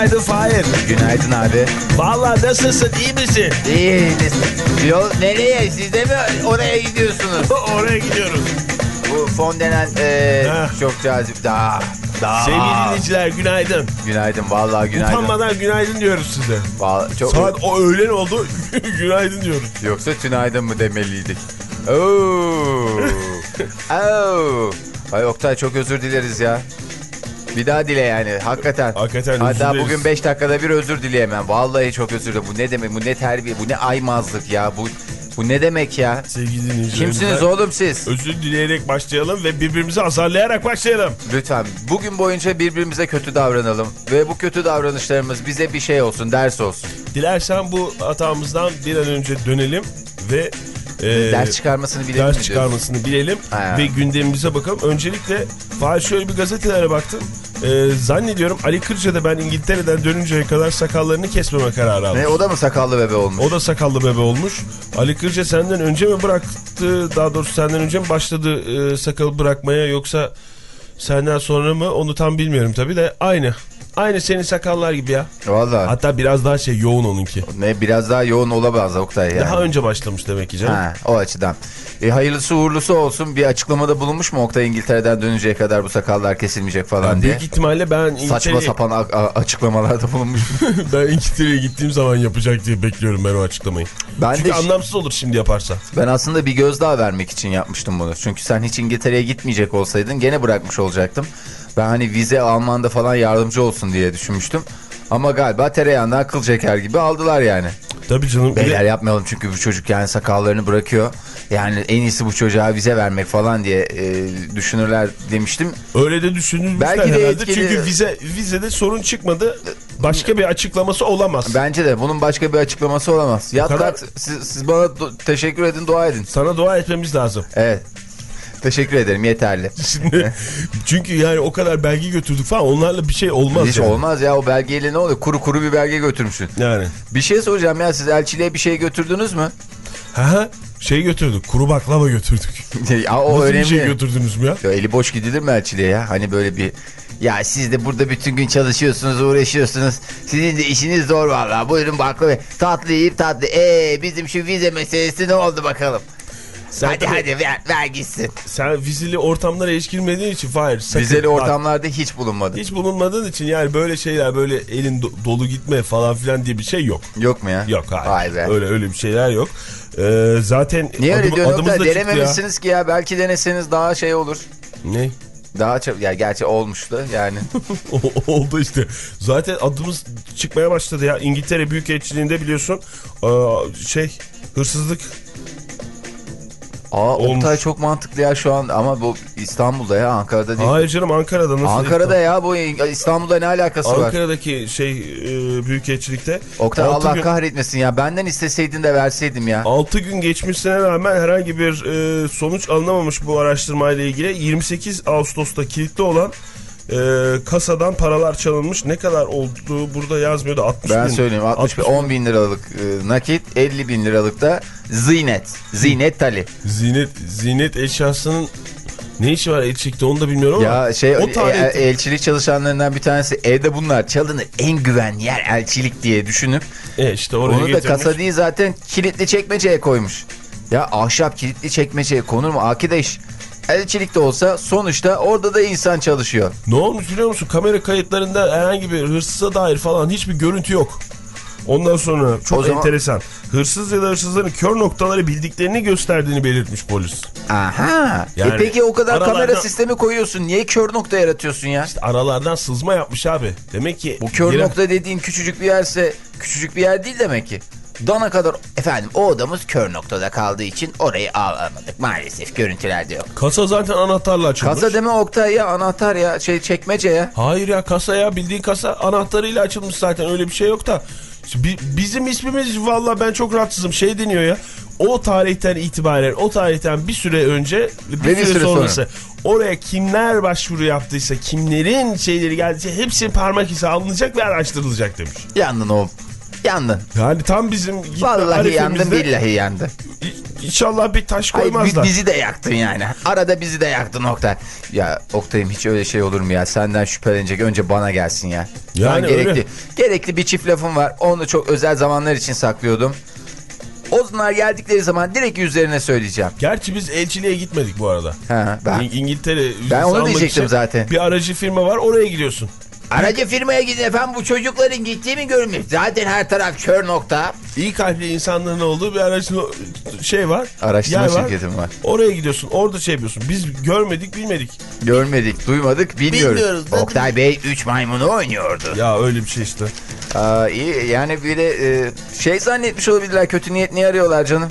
Günaydın Fahir. Günaydın abi. Vallahi nasılsın iyi misin? İyi. Yol nereye? Siz de mi oraya gidiyorsunuz? Oraya gidiyoruz. Bu fon denen e, çok cazip. Daha. Daha. Sevgili dinleyiciler günaydın. Günaydın vallahi günaydın. Utanmadan günaydın diyoruz size. Vallahi çok... Saat o öğlen oldu günaydın diyoruz. Yoksa tünaydın mı demeliydik? Oo. Oo. Ay Oktay çok özür dileriz ya. Bir daha dile yani hakikaten. Hakikaten Hatta bugün 5 dakikada bir özür dileyemem. Vallahi çok özür dilerim. Bu ne demek? Bu ne terbiye? Bu ne aymazlık ya? Bu bu ne demek ya? Sevgili. Kimsiniz oğlum siz? Özür dileyerek başlayalım ve birbirimizi azarlayarak başlayalım. Lütfen bugün boyunca birbirimize kötü davranalım. Ve bu kötü davranışlarımız bize bir şey olsun, ders olsun. Dilersen bu hatamızdan bir an önce dönelim ve e, ders çıkarmasını bilelim ders diyorsun? çıkarmasını bilelim Ha. ve gündemimize bakalım. Öncelikle Fahir şöyle bir gazetelere baktım. E, zannediyorum Ali Kırca da ben İngiltere'den dönünceye kadar sakallarını kesmeme kararı almış. Ne o da mı sakallı bebe olmuş? O da sakallı bebe olmuş. Ali Kırca senden önce mi bıraktı daha doğrusu senden önce mi başladı e, sakalı bırakmaya yoksa senden sonra mı onu tam bilmiyorum tabii de aynı. Aynı senin sakallar gibi ya. Valla. Hatta biraz daha şey yoğun onunki. Ne biraz daha yoğun olamaz Oktay yani. Daha önce başlamış demek ki canım. Ha, o açıdan. E, hayırlısı uğurlusu olsun. Bir açıklamada bulunmuş mu Oktay İngiltere'den dönünceye kadar bu sakallar kesilmeyecek falan Yani diye? büyük ihtimalle ben Saçma İngiltere'ye sapan açıklamalarda bulunmuş. ben İngiltere'ye gittiğim zaman yapacak diye bekliyorum ben o açıklamayı. Ben Çünkü de anlamsız olur şimdi yaparsa. ben aslında bir gözdağı vermek için yapmıştım bunu. Çünkü sen hiç İngiltere'ye gitmeyecek olsaydın gene bırakmış olacaktım. Ben hani vize Alman'da falan yardımcı olsun diye düşünmüştüm. Ama galiba tereyağından kıl çeker gibi aldılar yani. Tabii canım. Beyler yapmayalım çünkü bu çocuk yani sakallarını bırakıyor. Yani en iyisi bu çocuğa vize vermek falan diye e, düşünürler demiştim. Öyle de düşünülmüşler Belki de herhalde. etkili- Çünkü vize vizede sorun çıkmadı. Başka bir açıklaması olamaz. Bence de bunun başka bir açıklaması olamaz. Yat kadar- kalk, siz, siz bana teşekkür edin dua edin. Sana dua etmemiz lazım. Evet. Teşekkür ederim yeterli. Şimdi çünkü yani o kadar belge götürdük falan onlarla bir şey olmaz. Hiç yani. olmaz ya o belgeyle ne oluyor? Kuru kuru bir belge götürmüşsün. Yani. Bir şey soracağım ya siz elçiliğe bir şey götürdünüz mü? Ha şey götürdük. Kuru baklava götürdük. ya o Nasıl önemli. bir şey götürdünüz mü ya? Ya eli boş gidilir mi elçiliğe ya? Hani böyle bir ya siz de burada bütün gün çalışıyorsunuz, uğraşıyorsunuz. Sizin de işiniz zor vallahi. Buyurun baklava. Tatlı yiyip tatlı. Ee bizim şu vize meselesi ne oldu bakalım? Sen hadi tabii- hadi ver, ver gitsin. Sen vizeli ortamlara hiç girmediğin için Fahir. sakın Vizeli bak, ortamlarda hiç bulunmadı. Hiç bulunmadığın için yani böyle şeyler böyle elin do- dolu gitme falan filan diye bir şey yok. Yok mu ya? Yok hayır. Vay be. Öyle öyle bir şeyler yok. Ee, zaten Niye öyle adım- diyorsun adımız da çıktı ya. Denememişsiniz ki ya. Belki deneseniz daha şey olur. Ne? Daha çok ya gerçi olmuştu yani. Oldu işte. Zaten adımız çıkmaya başladı ya. İngiltere Büyükelçiliğinde biliyorsun şey hırsızlık Aa Olmuş. Oktay çok mantıklı ya şu an ama bu İstanbul'da ya Ankara'da değil. Hayır canım Ankara'da nasıl? Ankara'da ya bu İstanbul'da ne alakası var? Ankara'daki şey e, Büyükelçilikte Oktay Allah gün- kahretmesin ya. Benden isteseydin de verseydim ya. 6 gün geçmişine rağmen herhangi bir e, sonuç alınamamış bu araştırmayla ilgili. 28 Ağustos'ta kilitli olan e, kasadan paralar çalınmış. Ne kadar olduğu burada yazmıyordu. 60 Ben bin. söyleyeyim 60 bin, 10 bin liralık e, nakit 50 bin liralık da zinet. Zinet tali. Zinet, zinet eşyasının ne işi var elçilikte onu da bilmiyorum ama. Ya şey o e, e, elçilik çalışanlarından bir tanesi evde bunlar çalınır en güven yer elçilik diye düşünüp E işte oraya onu da getirmiş. kasa değil zaten kilitli çekmeceye koymuş. Ya ahşap kilitli çekmeceye konur mu arkadaş? Elçilikte olsa sonuçta orada da insan çalışıyor. Ne olmuş biliyor musun? Kamera kayıtlarında herhangi bir hırsıza dair falan hiçbir görüntü yok. Ondan sonra çok O zaman- enteresan. Hırsız ya da hırsızların kör noktaları bildiklerini gösterdiğini belirtmiş polis. Aha. Yani e peki o kadar kamera aralardan- sistemi koyuyorsun. Niye kör nokta yaratıyorsun ya? Aralardan sızma yapmış abi. Demek ki... Bu kör yere- nokta dediğin küçücük bir yerse küçücük bir yer değil demek ki. Dana kadar efendim o odamız kör noktada kaldığı için orayı alamadık. Maalesef görüntülerde yok. Kasa zaten anahtarla açılmış. Kasa deme Oktay ya anahtar ya şey çekmece ya. Hayır ya kasa ya bildiğin kasa anahtarıyla açılmış zaten öyle bir şey yok da. Bi- Bizim ismimiz valla ben çok rahatsızım şey deniyor ya. O tarihten itibaren o tarihten bir süre önce bir, bir süre, süre sonrası oraya kimler başvuru yaptıysa kimlerin şeyleri geldiyse hepsi parmak izi alınacak ve araştırılacak demiş. Yandın oğlum. Yandın. Yani tam bizim gitme Vallahi arifemizde billahi yandın. i- İnşallah bir taş koymazlar. bizi de yaktın yani. Arada bizi de yaktın Oktay. Ya Oktay'ım hiç öyle şey olur mu ya? Senden şüphelenecek önce bana gelsin ya. Yani Ben gerekli, öyle. gerekli bir çift lafım var. Onu çok özel zamanlar için saklıyordum. Onlar geldikleri zaman direkt yüzlerine söyleyeceğim. Gerçi biz elçiliğe gitmedik bu arada. Ha, ben. İng- İngiltere Ben onu diyecektim zaten. Bir aracı firma var oraya gidiyorsun. Aracı firmaya gidin efendim bu çocukların gittiği mi görünmüyor? Zaten her taraf kör nokta. İyi kalpli insanların olduğu bir aracın şey var. Araştırma yer var. şirketim var. Oraya gidiyorsun. Orada şey yapıyorsun. Biz görmedik bilmedik. Görmedik, duymadık, bilmiyoruz. Bilmiyoruz Oktay Bey 3 maymunu oynuyordu. Ya öyle bir şey işte. Aa, iyi yani bir de e, şey zannetmiş olabilirler kötü niyet niye arıyorlar canım?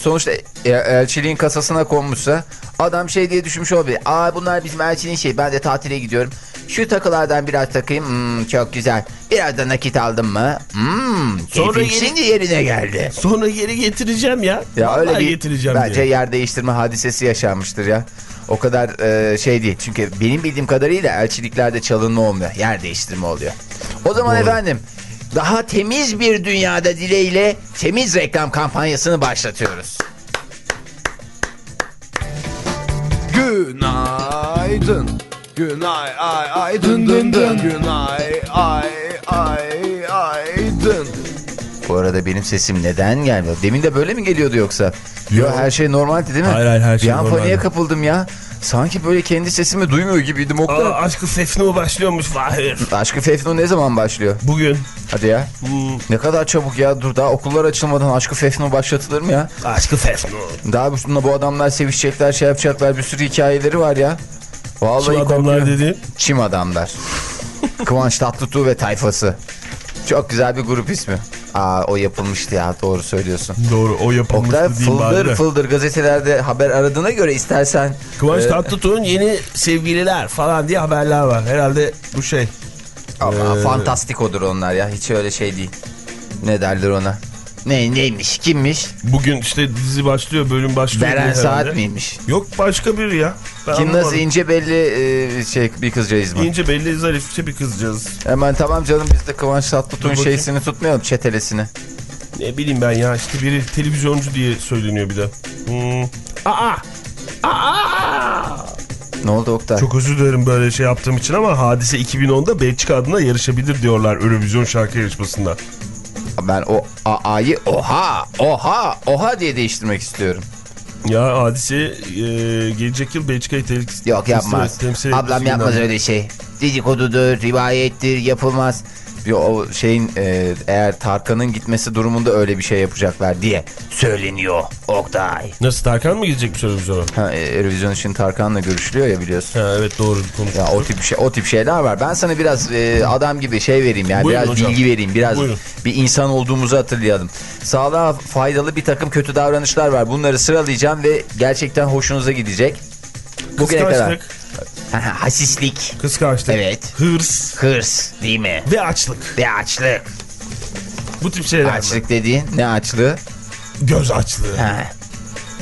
Sonuçta e, elçiliğin kasasına konmuşsa adam şey diye düşünmüş olabilir. Aa bunlar bizim elçiliğin şey ben de tatile gidiyorum. Şu takılardan biraz takayım. Hmm, çok güzel. Biraz da nakit aldım mı? Hmm, Sonra yeni- şimdi yerine geldi. Sonra geri getireceğim ya. Ya Vallahi öyle bir getireceğim bence diye. yer değiştirme hadisesi yaşanmıştır ya. O kadar e, şey değil. Çünkü benim bildiğim kadarıyla elçiliklerde çalınma olmuyor. Yer değiştirme oluyor. O zaman Doğru. efendim daha temiz bir dünyada dileğiyle temiz reklam kampanyasını başlatıyoruz. Günaydın. Günay ay ay dın dın dın. Günay ay ay ay dın. Bu arada benim sesim neden gelmiyor? Demin de böyle mi geliyordu yoksa? Yo, Yo. her şey normaldi değil mi? Hayır, hayır, her şey Bir an paniğe kapıldım ya. Sanki böyle kendi sesimi duymuyor gibiydim Oktay. Aa, aşkı Fefnu başlıyormuş Fahir. Aşkı Fefnu ne zaman başlıyor? Bugün Hadi ya. hmm, Ne kadar çabuk ya. Dur daha okullar açılmadan Aşkı Fefnu başlatılır mı ya? aşkı Fefnu. Daha bu, bu adamlar sevişecekler şey yapacaklar bir sürü hikayeleri var ya. Vallahi Şu adamlar korkuyorum. dedi. Çim adamlar. Kıvanç Tatlıtuğ ve tayfası. Çok güzel bir grup ismi. Aa o yapılmıştı ya doğru söylüyorsun. Doğru o yapılmıştı Oktay diyeyim bari fıldır de. fıldır gazetelerde haber aradığına göre istersen Kıvanç e, Tatlıtuğ'un yeni sevgililer falan diye haberler var. Herhalde bu şey. ama Ee, fantastikodur onlar ya hiç öyle şey değil. Ne derler ona? Ne neymiş kimmiş? Bugün işte dizi başlıyor bölüm başlıyor. Beren. Saat miymiş? Yok başka biri ya. Ben Kim nasıl ince belli e, şey bir kızcağız mı? İnce belli zarifçe bir kızcağız. Hemen tamam canım biz de Kıvanç Tatlıtuğ'un şeysini tutmayalım çetelesini. Ne bileyim ben ya işte biri televizyoncu diye söyleniyor bir de. Hmm. Aa! Aa! Ne oldu Oktay? Çok özür dilerim böyle şey yaptığım için ama Hadise 2010'da Belçika adına yarışabilir diyorlar Eurovision şarkı yarışmasında. Ben o A'yı oha oha oha diye değiştirmek istiyorum. Ya Hadise e, gelecek yıl Belçika'yı te- Yok yapmaz. temsil Ablam yapmaz öyle şey. Dedikodudur, rivayettir, yapılmaz. O şeyin e, eğer Tarkan'ın gitmesi durumunda öyle bir şey yapacaklar diye söyleniyor Oktay. Nasıl Tarkan mı gidecekmiş Eurovision'a? Ha, e, Eurovision için Tarkan'la görüşülüyor ya biliyorsun. Ha, evet doğru konuştuk. Ya o tip şey o tip şeyler var. Ben sana biraz e, adam gibi şey vereyim yani Buyurun biraz hocam. bilgi vereyim. Biraz Buyurun. bir insan olduğumuzu hatırlayalım. Sağlığa faydalı bir takım kötü davranışlar var. Bunları sıralayacağım ve gerçekten hoşunuza gidecek. Bugüne kadar. Hasislik, kıskançlık, Evet. hırs hırs değil mi? ve açlık. Ve açlık. Bu tip şeyler mi? Açlık dediğin ne açlığı? Göz açlığı. Ha.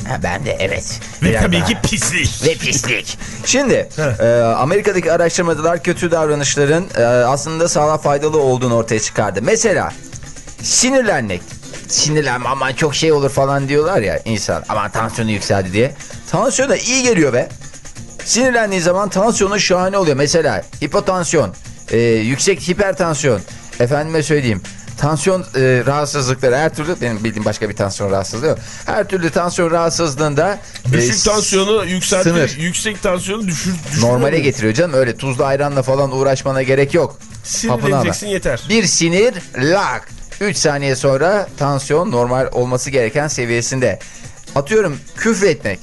ha ben de evet. Ve Biraz tabii daha. ki pislik. ve pislik. Şimdi e, Amerika'daki araştırmacılar kötü davranışların e, aslında sağlığa faydalı olduğunu ortaya çıkardı. Mesela sinirlenmek. Sinirlenme aman çok şey olur falan diyorlar ya insan. Aman tansiyonu yükseldi diye. Tansiyona iyi geliyor be. Sinirlendiği zaman tansiyonu şahane oluyor. Mesela hipotansiyon, e, yüksek hipertansiyon, efendime söyleyeyim tansiyon e, rahatsızlıkları her türlü benim bildiğim başka bir tansiyon rahatsızlığı yok. Her türlü tansiyon rahatsızlığında e, Düşük tansiyonu yükseltir, yüksek tansiyonu düşür, normale mu? getiriyor canım. Öyle tuzlu ayranla falan uğraşmana gerek yok. Sinirleneceksin yeter. Bir sinir lak. 3 saniye sonra tansiyon normal olması gereken seviyesinde. Atıyorum küfür etmek.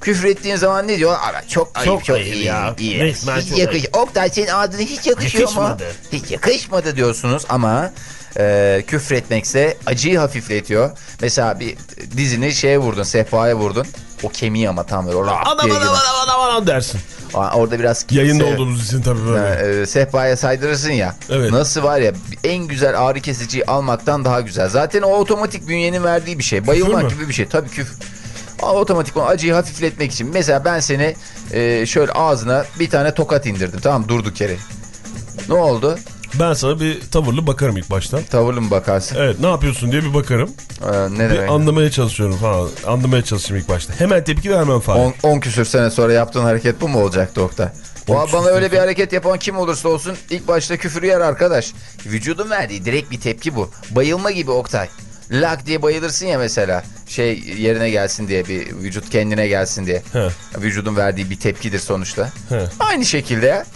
Küfür ettiğin zaman ne diyor? Ara, çok ayıp, çok, Çok ayıp iyi, ya. iyi. Resmen Hiç çok yakış. Oktay senin ağzına hiç yakışıyor Yakışmadı. mu? Hiç yakışmadı diyorsunuz ama e, küfür etmekse acıyı hafifletiyor. Mesela bir dizini şeye vurdun, sehpaya vurdun. O kemiği ama tam böyle. Adam adam adam adam dersin. Aa, Orada biraz Yayında se- olduğunuz için tabii böyle. e, sehpaya saydırırsın ya. Evet. Nasıl var ya en güzel ağrı kesiciyi almaktan daha güzel. Zaten o otomatik bünyenin verdiği bir şey. Bayılmak gibi bir şey. Tabii küfür. Aa, Otomatik o acıyı hafifletmek için. Mesela ben seni e, şöyle ağzına bir tane tokat indirdim. Tamam durduk yere. Ne oldu? Ben sana bir tavırlı bakarım ilk baştan. Tavırlı mı bakarsın? Evet ne yapıyorsun diye bir bakarım. Ee, ne Bir demek? anlamaya çalışıyorum falan. Anlamaya çalışayım ilk başta. Hemen tepki vermem falan. 10 küsür sene sonra yaptığın hareket bu mu olacaktı Oktay? On O küsür bana öyle bir hareket yapan kim olursa olsun ilk başta küfür yer arkadaş. Vücudun verdiği direkt bir tepki bu. Bayılma gibi Oktay. Lak diye bayılırsın ya mesela. Şey yerine gelsin diye bir vücut kendine gelsin diye. He. Vücudun verdiği bir tepkidir sonuçta. He. Aynı şekilde ya.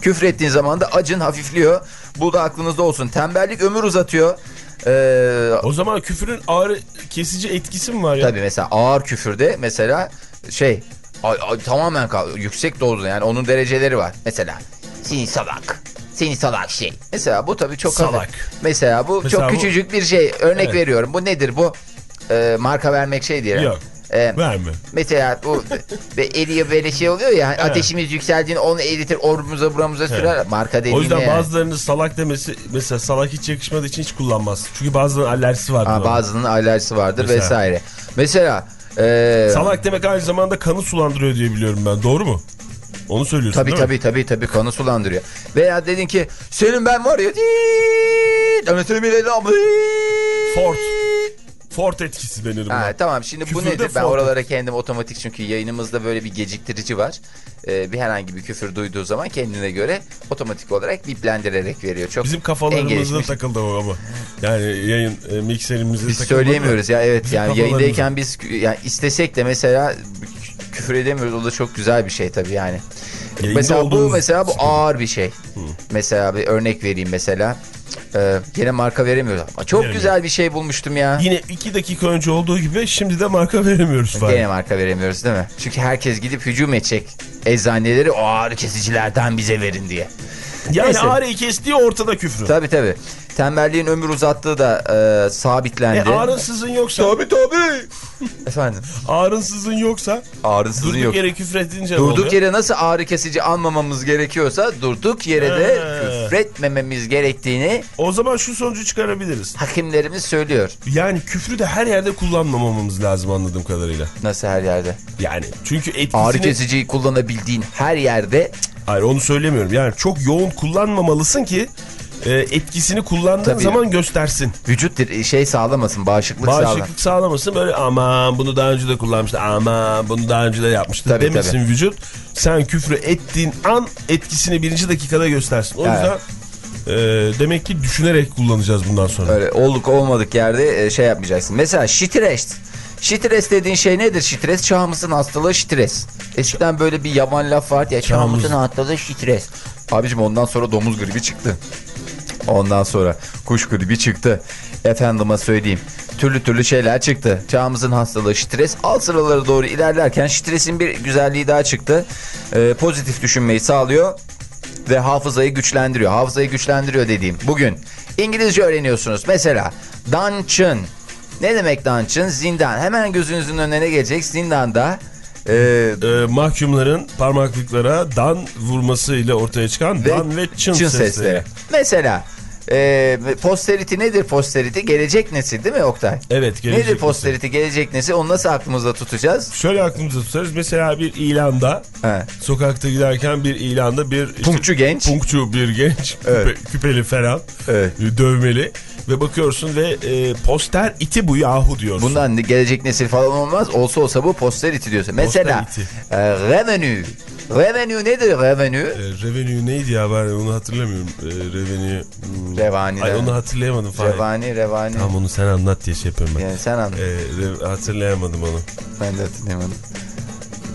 Küfür ettiğin zaman da acın hafifliyor. Bu da aklınızda olsun. Tembellik ömür uzatıyor. Ee, O zaman küfürün ağrı kesici etkisi mi var ya? Tabii mesela ağır küfürde mesela şey ay, ay, tamamen yüksek dozda yani onun dereceleri var. Mesela seni salak. Seni salak şey. Mesela bu tabii çok Salak. hafif. Mesela bu Mesela çok bu- küçücük bir şey. Örnek Evet. veriyorum. Bu nedir bu? Ee, marka vermek şey diyelim. Yok. Ee, Verme. mesela bu eriyor böyle şey oluyor ya Evet. ateşimiz yükseldiğinde onu eritir orumuza buramıza sürer. Marka dediğine O yüzden yani. bazılarının salak demesi mesela salak hiç yakışmadığı için hiç kullanmaz. Çünkü bazılarının alerjisi vardır. Ha, bazının alerjisi vardır Mesela. vesaire. Mesela ee, Salak demek aynı zamanda kanı sulandırıyor diye biliyorum ben. Doğru mu? Onu söylüyorsun Tabii değil mi? tabii tabii tabii kanı sulandırıyor. Veya dedin ki senin ben var ya Ford. Ford etkisi denir buna. Ha, tamam şimdi bu Küfürde nedir? Ben Ford oralara kendim otomatik çünkü yayınımızda böyle bir geciktirici var. Ee, bir herhangi bir küfür duyduğu zaman kendine göre otomatik olarak biplendirerek veriyor. Çok Bizim kafalarımızda takıldı o ama. Yani yayın e, mikserimizde Biz söyleyemiyoruz ya evet Bizim yani yayındayken biz yani istesek de mesela küfür edemiyoruz. O da çok güzel bir şey tabii yani. Yayında mesela bu mesela bu ağır bir şey. Mesela bir örnek vereyim mesela. Ee, yine marka veremiyoruz. Ama çok Veremiyor. güzel bir şey bulmuştum ya. Yine iki dakika önce olduğu gibi şimdi de marka veremiyoruz falan. Gene marka veremiyoruz değil mi? Çünkü herkes gidip hücum edecek. Eczaneleri o ağrı kesicilerden bize verin diye. Yani Neyse. ağrıyı kestiği ortada küfrü. Tabii tabii. Tembelliğin ömür uzattığı da e, sabitlendi. E, ağrınsızın yoksa. Tabii tabii. Efendim. Ağrınsızın yoksa. Ağrısızın Durduk yok. yere küfredince Durduk oluyor? yere nasıl ağrı kesici almamamız gerekiyorsa durduk yere de He. küfretmememiz gerektiğini O zaman şu sonucu çıkarabiliriz. hakimlerimiz söylüyor. Yani küfrü de her yerde kullanmamamız lazım anladığım kadarıyla. Nasıl her yerde? Yani çünkü etkisini... Ağrı kesiciyi kullanabildiğin her yerde Hayır onu söylemiyorum. Yani çok yoğun kullanmamalısın ki e, etkisini kullandığın Tabii. zaman göstersin. vücut şey sağlamasın, bağışıklık, sağlamasın. Bağışıklık sağlamasın böyle aman bunu daha önce de kullanmıştı aman bunu daha önce de yapmıştı Tabii, demesin tabii. vücut. Sen küfrü ettiğin an etkisini birinci dakikada göstersin. O Evet. yüzden e, demek ki düşünerek kullanacağız bundan sonra. Öyle olduk olmadık yerde e, şey yapmayacaksın. Mesela stres. Stres dediğin şey nedir stres? Çağımızın hastalığı stres. Eskiden böyle bir yaban laf vardı ya çağımızın hastalığı stres. Abicim ondan sonra domuz gribi çıktı. Ondan sonra kuş gribi çıktı. Efendime söyleyeyim. Türlü türlü şeyler çıktı. Çağımızın hastalığı stres. Alt sıralara doğru ilerlerken stresin bir güzelliği daha çıktı. Ee, pozitif düşünmeyi sağlıyor ve hafızayı güçlendiriyor. Hafızayı güçlendiriyor dediğim. Bugün İngilizce öğreniyorsunuz. Mesela dungeon. Ne demek dungeon? Zindan. Hemen gözünüzün önüne gelecek. Zindanda e, E, mahkumların parmaklıklara dan vurmasıyla ortaya çıkan ve dan ve çın, sesleri. Mesela e, posterity nedir posterity? Gelecek nesil değil mi Oktay? Evet gelecek nedir nesil. posterity? Gelecek nesil. Onu nasıl aklımızda tutacağız? Şöyle aklımıza tutarız. Mesela bir ilanda He. sokakta giderken bir ilanda bir işte, Punkçu genç. punkçu bir genç Evet. küpe- küpeli falan Evet. dövmeli ve bakıyorsun ve e, poster iti bu yahu diyorsun. Bundan gelecek nesil falan olmaz. Olsa olsa bu posterity diyorsun. Mesela e, revenue. Revenue nedir revenue? E, revenue neydi ya ben onu hatırlamıyorum. E, revenue. hmm. Revani. Ay revani. onu hatırlayamadım falan. Revani, revani. Tamam onu sen anlat diye şey yapıyorum ben. Yani sen anla. E, re- hatırlayamadım onu. Ben de hatırlayamadım.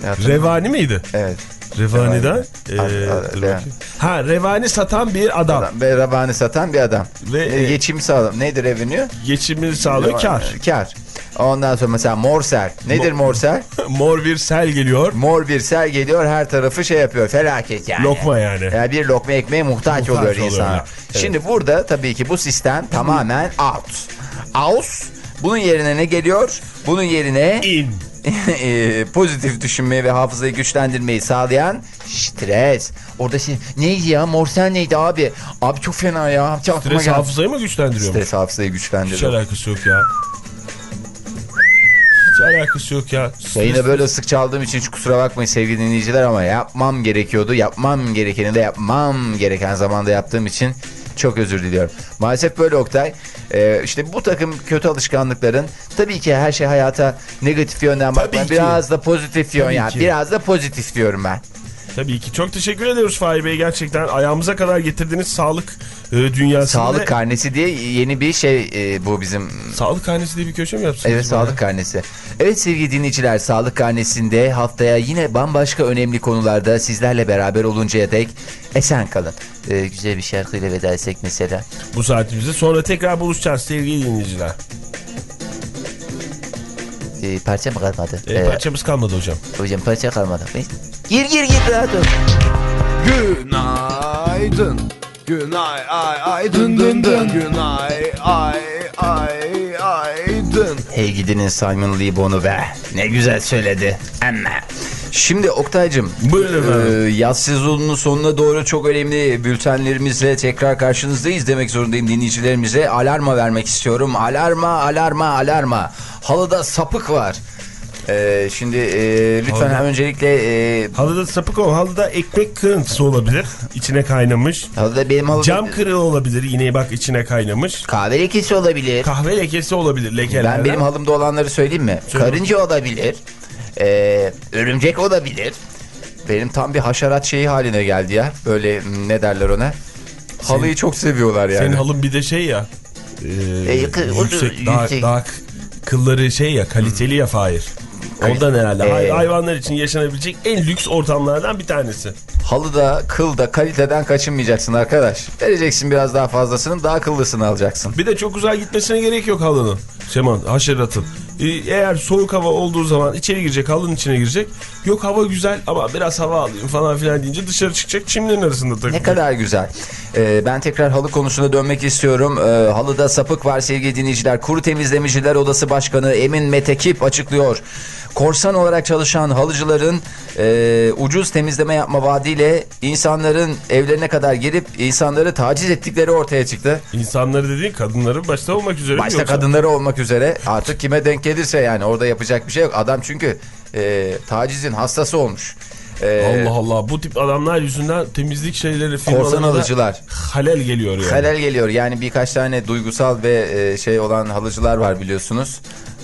Hatırlam- Revani miydi? Evet. Revaniden. e, dur ben- bakayım. ha revani satan bir adam. Adam, ve rabani satan bir adam. Ve, E, e, geçim sağlam. Nedir revenue? Geçimini sağlıyor kar. Kar. Ondan sonra mesela morsel. Nedir morsel? Mor bir sel geliyor. Mor bir sel geliyor her tarafı şey yapıyor. Felaket yani. Lokma yani. Yani bir lokma ekmeğe muhtaç, Muhtaç oluyor insan. Evet. Şimdi burada tabii ki bu sistem tamamen out. Out. Bunun yerine ne geliyor? Bunun yerine İn. e, pozitif düşünmeyi ve hafızayı güçlendirmeyi sağlayan stres. Orada şey neydi ya morsel neydi abi? Abi çok fena ya. Hiç aklıma Stres hafızayı mı güçlendiriyor? Stres hafızayı Hiç güçlendiriyor. alakası yok ya. Hiç alakası yok ya. Yayına böyle sık çaldığım için hiç kusura bakmayın sevgili dinleyiciler ama yapmam gerekiyordu. Yapmam gerekeni de yapmam gereken zamanda yaptığım için çok özür diliyorum. Maalesef böyle Oktay. Ee, işte bu takım kötü alışkanlıkların tabii ki her şey hayata negatif yönden bakmayın. ki. Biraz da pozitif yön Tabii yani. ki. Biraz da pozitif diyorum ben. Tabii ki. Çok teşekkür ediyoruz Fahir Bey. Gerçekten ayağımıza kadar getirdiğiniz sağlık e, dünyasında. Sağlık karnesi diye yeni bir şey e, bu bizim Sağlık hanesi diye bir köşe mi yapsınız? Evet sağlık karnesi. Evet sevgili dinleyiciler sağlık karnesinde haftaya yine bambaşka önemli konularda sizlerle beraber oluncaya dek esen kalın. Ee, güzel bir şarkıyla veda etsek mesela. Bu saatimizde. Sonra tekrar buluşacağız sevgili dinleyiciler. Ee, parça mı kalmadı? E, Ee, parçamız kalmadı hocam. hocam parça kalmadı. Gir gir gir rahat ol. Günaydın. Günay ay ay dın dın dın. Günay ay ay ay dın. Hey gidinin Simon Lee Bonu be. Ne güzel söyledi. Ama. Şimdi Oktay'cım e, yaz sezonunun sonuna doğru çok önemli bültenlerimizle tekrar karşınızdayız demek zorundayım dinleyicilerimize. Alarma vermek istiyorum. Alarma, alarma, alarma. Halıda sapık var. E, şimdi e, lütfen Halıda- öncelikle e, Halıda sapık o. Halıda ekmek kırıntısı olabilir. İçine kaynamış. halıda benim halıda Cam kırığı olabilir. Yine bak içine kaynamış. kahve lekesi olabilir. Kahve lekesi olabilir lekelerden. Ben benim halımda olanları söyleyeyim mi? Söyle. Karınca olabilir. E, örümcek olabilir. Benim tam bir haşerat şeyi haline geldi ya. Böyle ne derler ona? Halıyı çok seviyorlar yani. Senin halın bir de şey ya. e, E, yakın- o da yüksek, daha, yüksek. daha kılları şey ya kaliteli ya Fahir. Ondan herhalde. Ee, hayvanlar için yaşanabilecek en lüks ortamlardan bir tanesi. Halıda, kılda, kaliteden kaçınmayacaksın arkadaş. Vereceksin biraz daha fazlasını, daha kıllısını alacaksın. Bir de çok uzağa gitmesine gerek yok halının. Şeman, haşeratın. Ee, Eğer soğuk hava olduğu zaman içeri girecek, halının içine girecek. Yok hava güzel ama biraz hava alayım falan filan deyince dışarı çıkacak çimlerin arasında takılacak. Ne kadar güzel. Ee, ben tekrar halı konusuna dönmek istiyorum. Ee, halıda sapık var sevgili dinleyiciler. Kuru Temizlemeciler Odası Başkanı Emin Metekip açıklıyor. Korsan olarak çalışan halıcıların e, ucuz temizleme yapma vaadiyle insanların evlerine kadar girip insanları taciz ettikleri ortaya çıktı. İnsanları dediğin kadınları başta olmak üzere Başta yoksa? kadınları olmak üzere artık kime denk gelirse yani orada yapacak bir şey yok. Adam çünkü e, tacizin hastası olmuş. E, Allah Allah bu tip adamlar yüzünden temizlik şeyleri Korsan halıcılar. halel geliyor yani. Halel geliyor. Yani birkaç tane duygusal ve e, şey olan halıcılar var biliyorsunuz.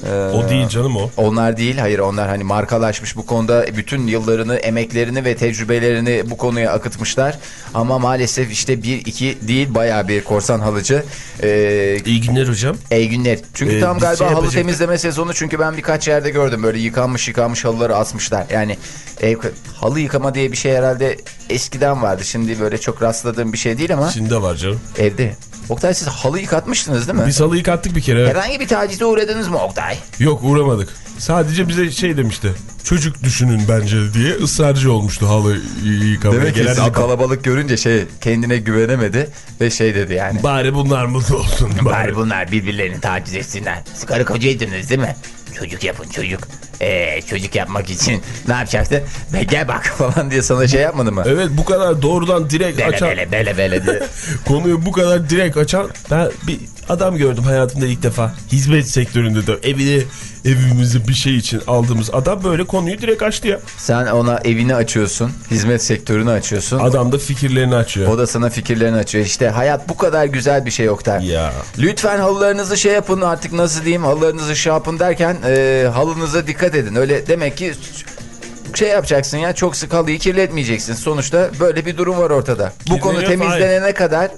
Ee, O değil canım o. Onlar değil. Hayır onlar hani markalaşmış bu konuda bütün yıllarını, emeklerini ve tecrübelerini bu konuya akıtmışlar. Ama maalesef işte bir iki değil bayağı bir korsan halıcı. Ee, İyi günler hocam. İyi günler. Çünkü Ee, tam galiba şey halı yapacaktık. temizleme sezonu çünkü ben birkaç yerde gördüm böyle yıkanmış yıkanmış halıları asmışlar. Yani ev, halı yıkama diye bir şey herhalde eskiden vardı. Şimdi böyle çok rastladığım bir şey değil ama Şimdi de var canım. evde. Oktay siz halı yıkatmıştınız değil mi? Biz halı yıkattık bir kere. evet. Herhangi bir tacize uğradınız mı Oktay? Yok uğramadık. Sadece bize şey demişti. Çocuk düşünün bence diye ısrarcı olmuştu halı yıkamaya. Demek Gelen adam. kalabalık görünce şey kendine güvenemedi ve şey dedi yani. Bari bunlar mutlu olsun. Bari bunlar birbirlerini taciz etsinler. Siz karı kocaydınız değil mi? Çocuk yapın çocuk. Ee, çocuk yapmak için ne yapacaktı? Be gel bak falan diye sana şey yapmadı mı? Evet bu kadar doğrudan direkt Bele açan bele bele bele diye. konuyu bu kadar direkt açan ben bir adam gördüm hayatımda ilk defa hizmet sektöründe de evini evimizi bir şey için aldığımız adam böyle konuyu direkt açtı ya. Sen ona evini açıyorsun, hizmet sektörünü açıyorsun. Adam da fikirlerini açıyor. O da sana fikirlerini açıyor. İşte hayat bu kadar güzel bir şey Oktay. Ya. Lütfen halılarınızı şey yapın artık nasıl diyeyim halılarınızı şey yapın derken e, halınıza dikkat edin. Öyle demek ki şey yapacaksın ya çok sık halıyı kirletmeyeceksin. Sonuçta böyle bir durum var ortada. Bu konu Kirleniyor, temizlenene kadar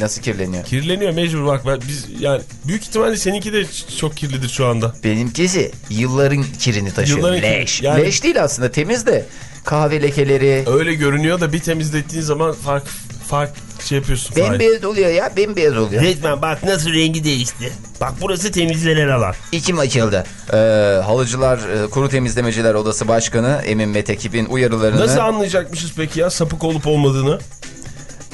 nasıl kirleniyor? Kirleniyor mecbur bak ben biz yani büyük ihtimalle seninki de çok kirlidir şu anda. Benimkisi yılların kirini taşıyor. Yılların. Leş. Yani- Leş değil aslında temiz de kahve lekeleri. Öyle görünüyor da bir temizlettiğin zaman fark fark şey yapıyorsun. Bembeyaz oluyor ya bembeyaz oluyor. Resmen bak nasıl rengi değişti. Bak burası temizlenen alan. İçim açıldı. Ee, halıcılar, e, kuru temizlemeciler odası başkanı Emin Metekip'in uyarılarını... Nasıl anlayacakmışız peki ya sapık olup olmadığını?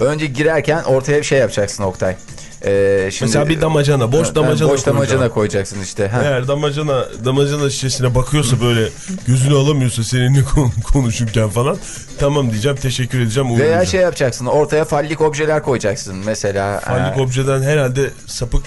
Önce girerken ortaya şey yapacaksın Oktay. Ee, şimdi, Mesela bir damacana, boş damacana Boş damacana koyacaksın. koyacaksın işte. Ha. Eğer damacana, damacana şişesine bakıyorsa böyle gözünü alamıyorsa seninle kon- konuşurken falan tamam diyeceğim teşekkür edeceğim Veya şey yapacaksın ortaya fallik objeler koyacaksın mesela. Fallik e, objeden herhalde sapık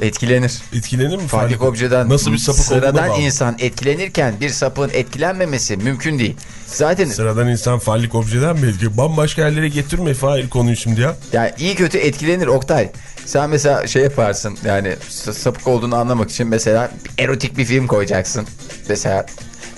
etkilenir. etkilenir mi? Fallik objeden Nasıl bir sapık sıradan insan etkilenirken bir sapığın etkilenmemesi mümkün değil. Zaten Sıradan insan fallik objeden mi etkiliyor? Bambaşka yerlere getirme Fahir konuyu şimdi ya. yani iyi kötü etkilenir Oktay. Sen mesela şey yaparsın yani sapık olduğunu anlamak için mesela erotik bir film koyacaksın. Mesela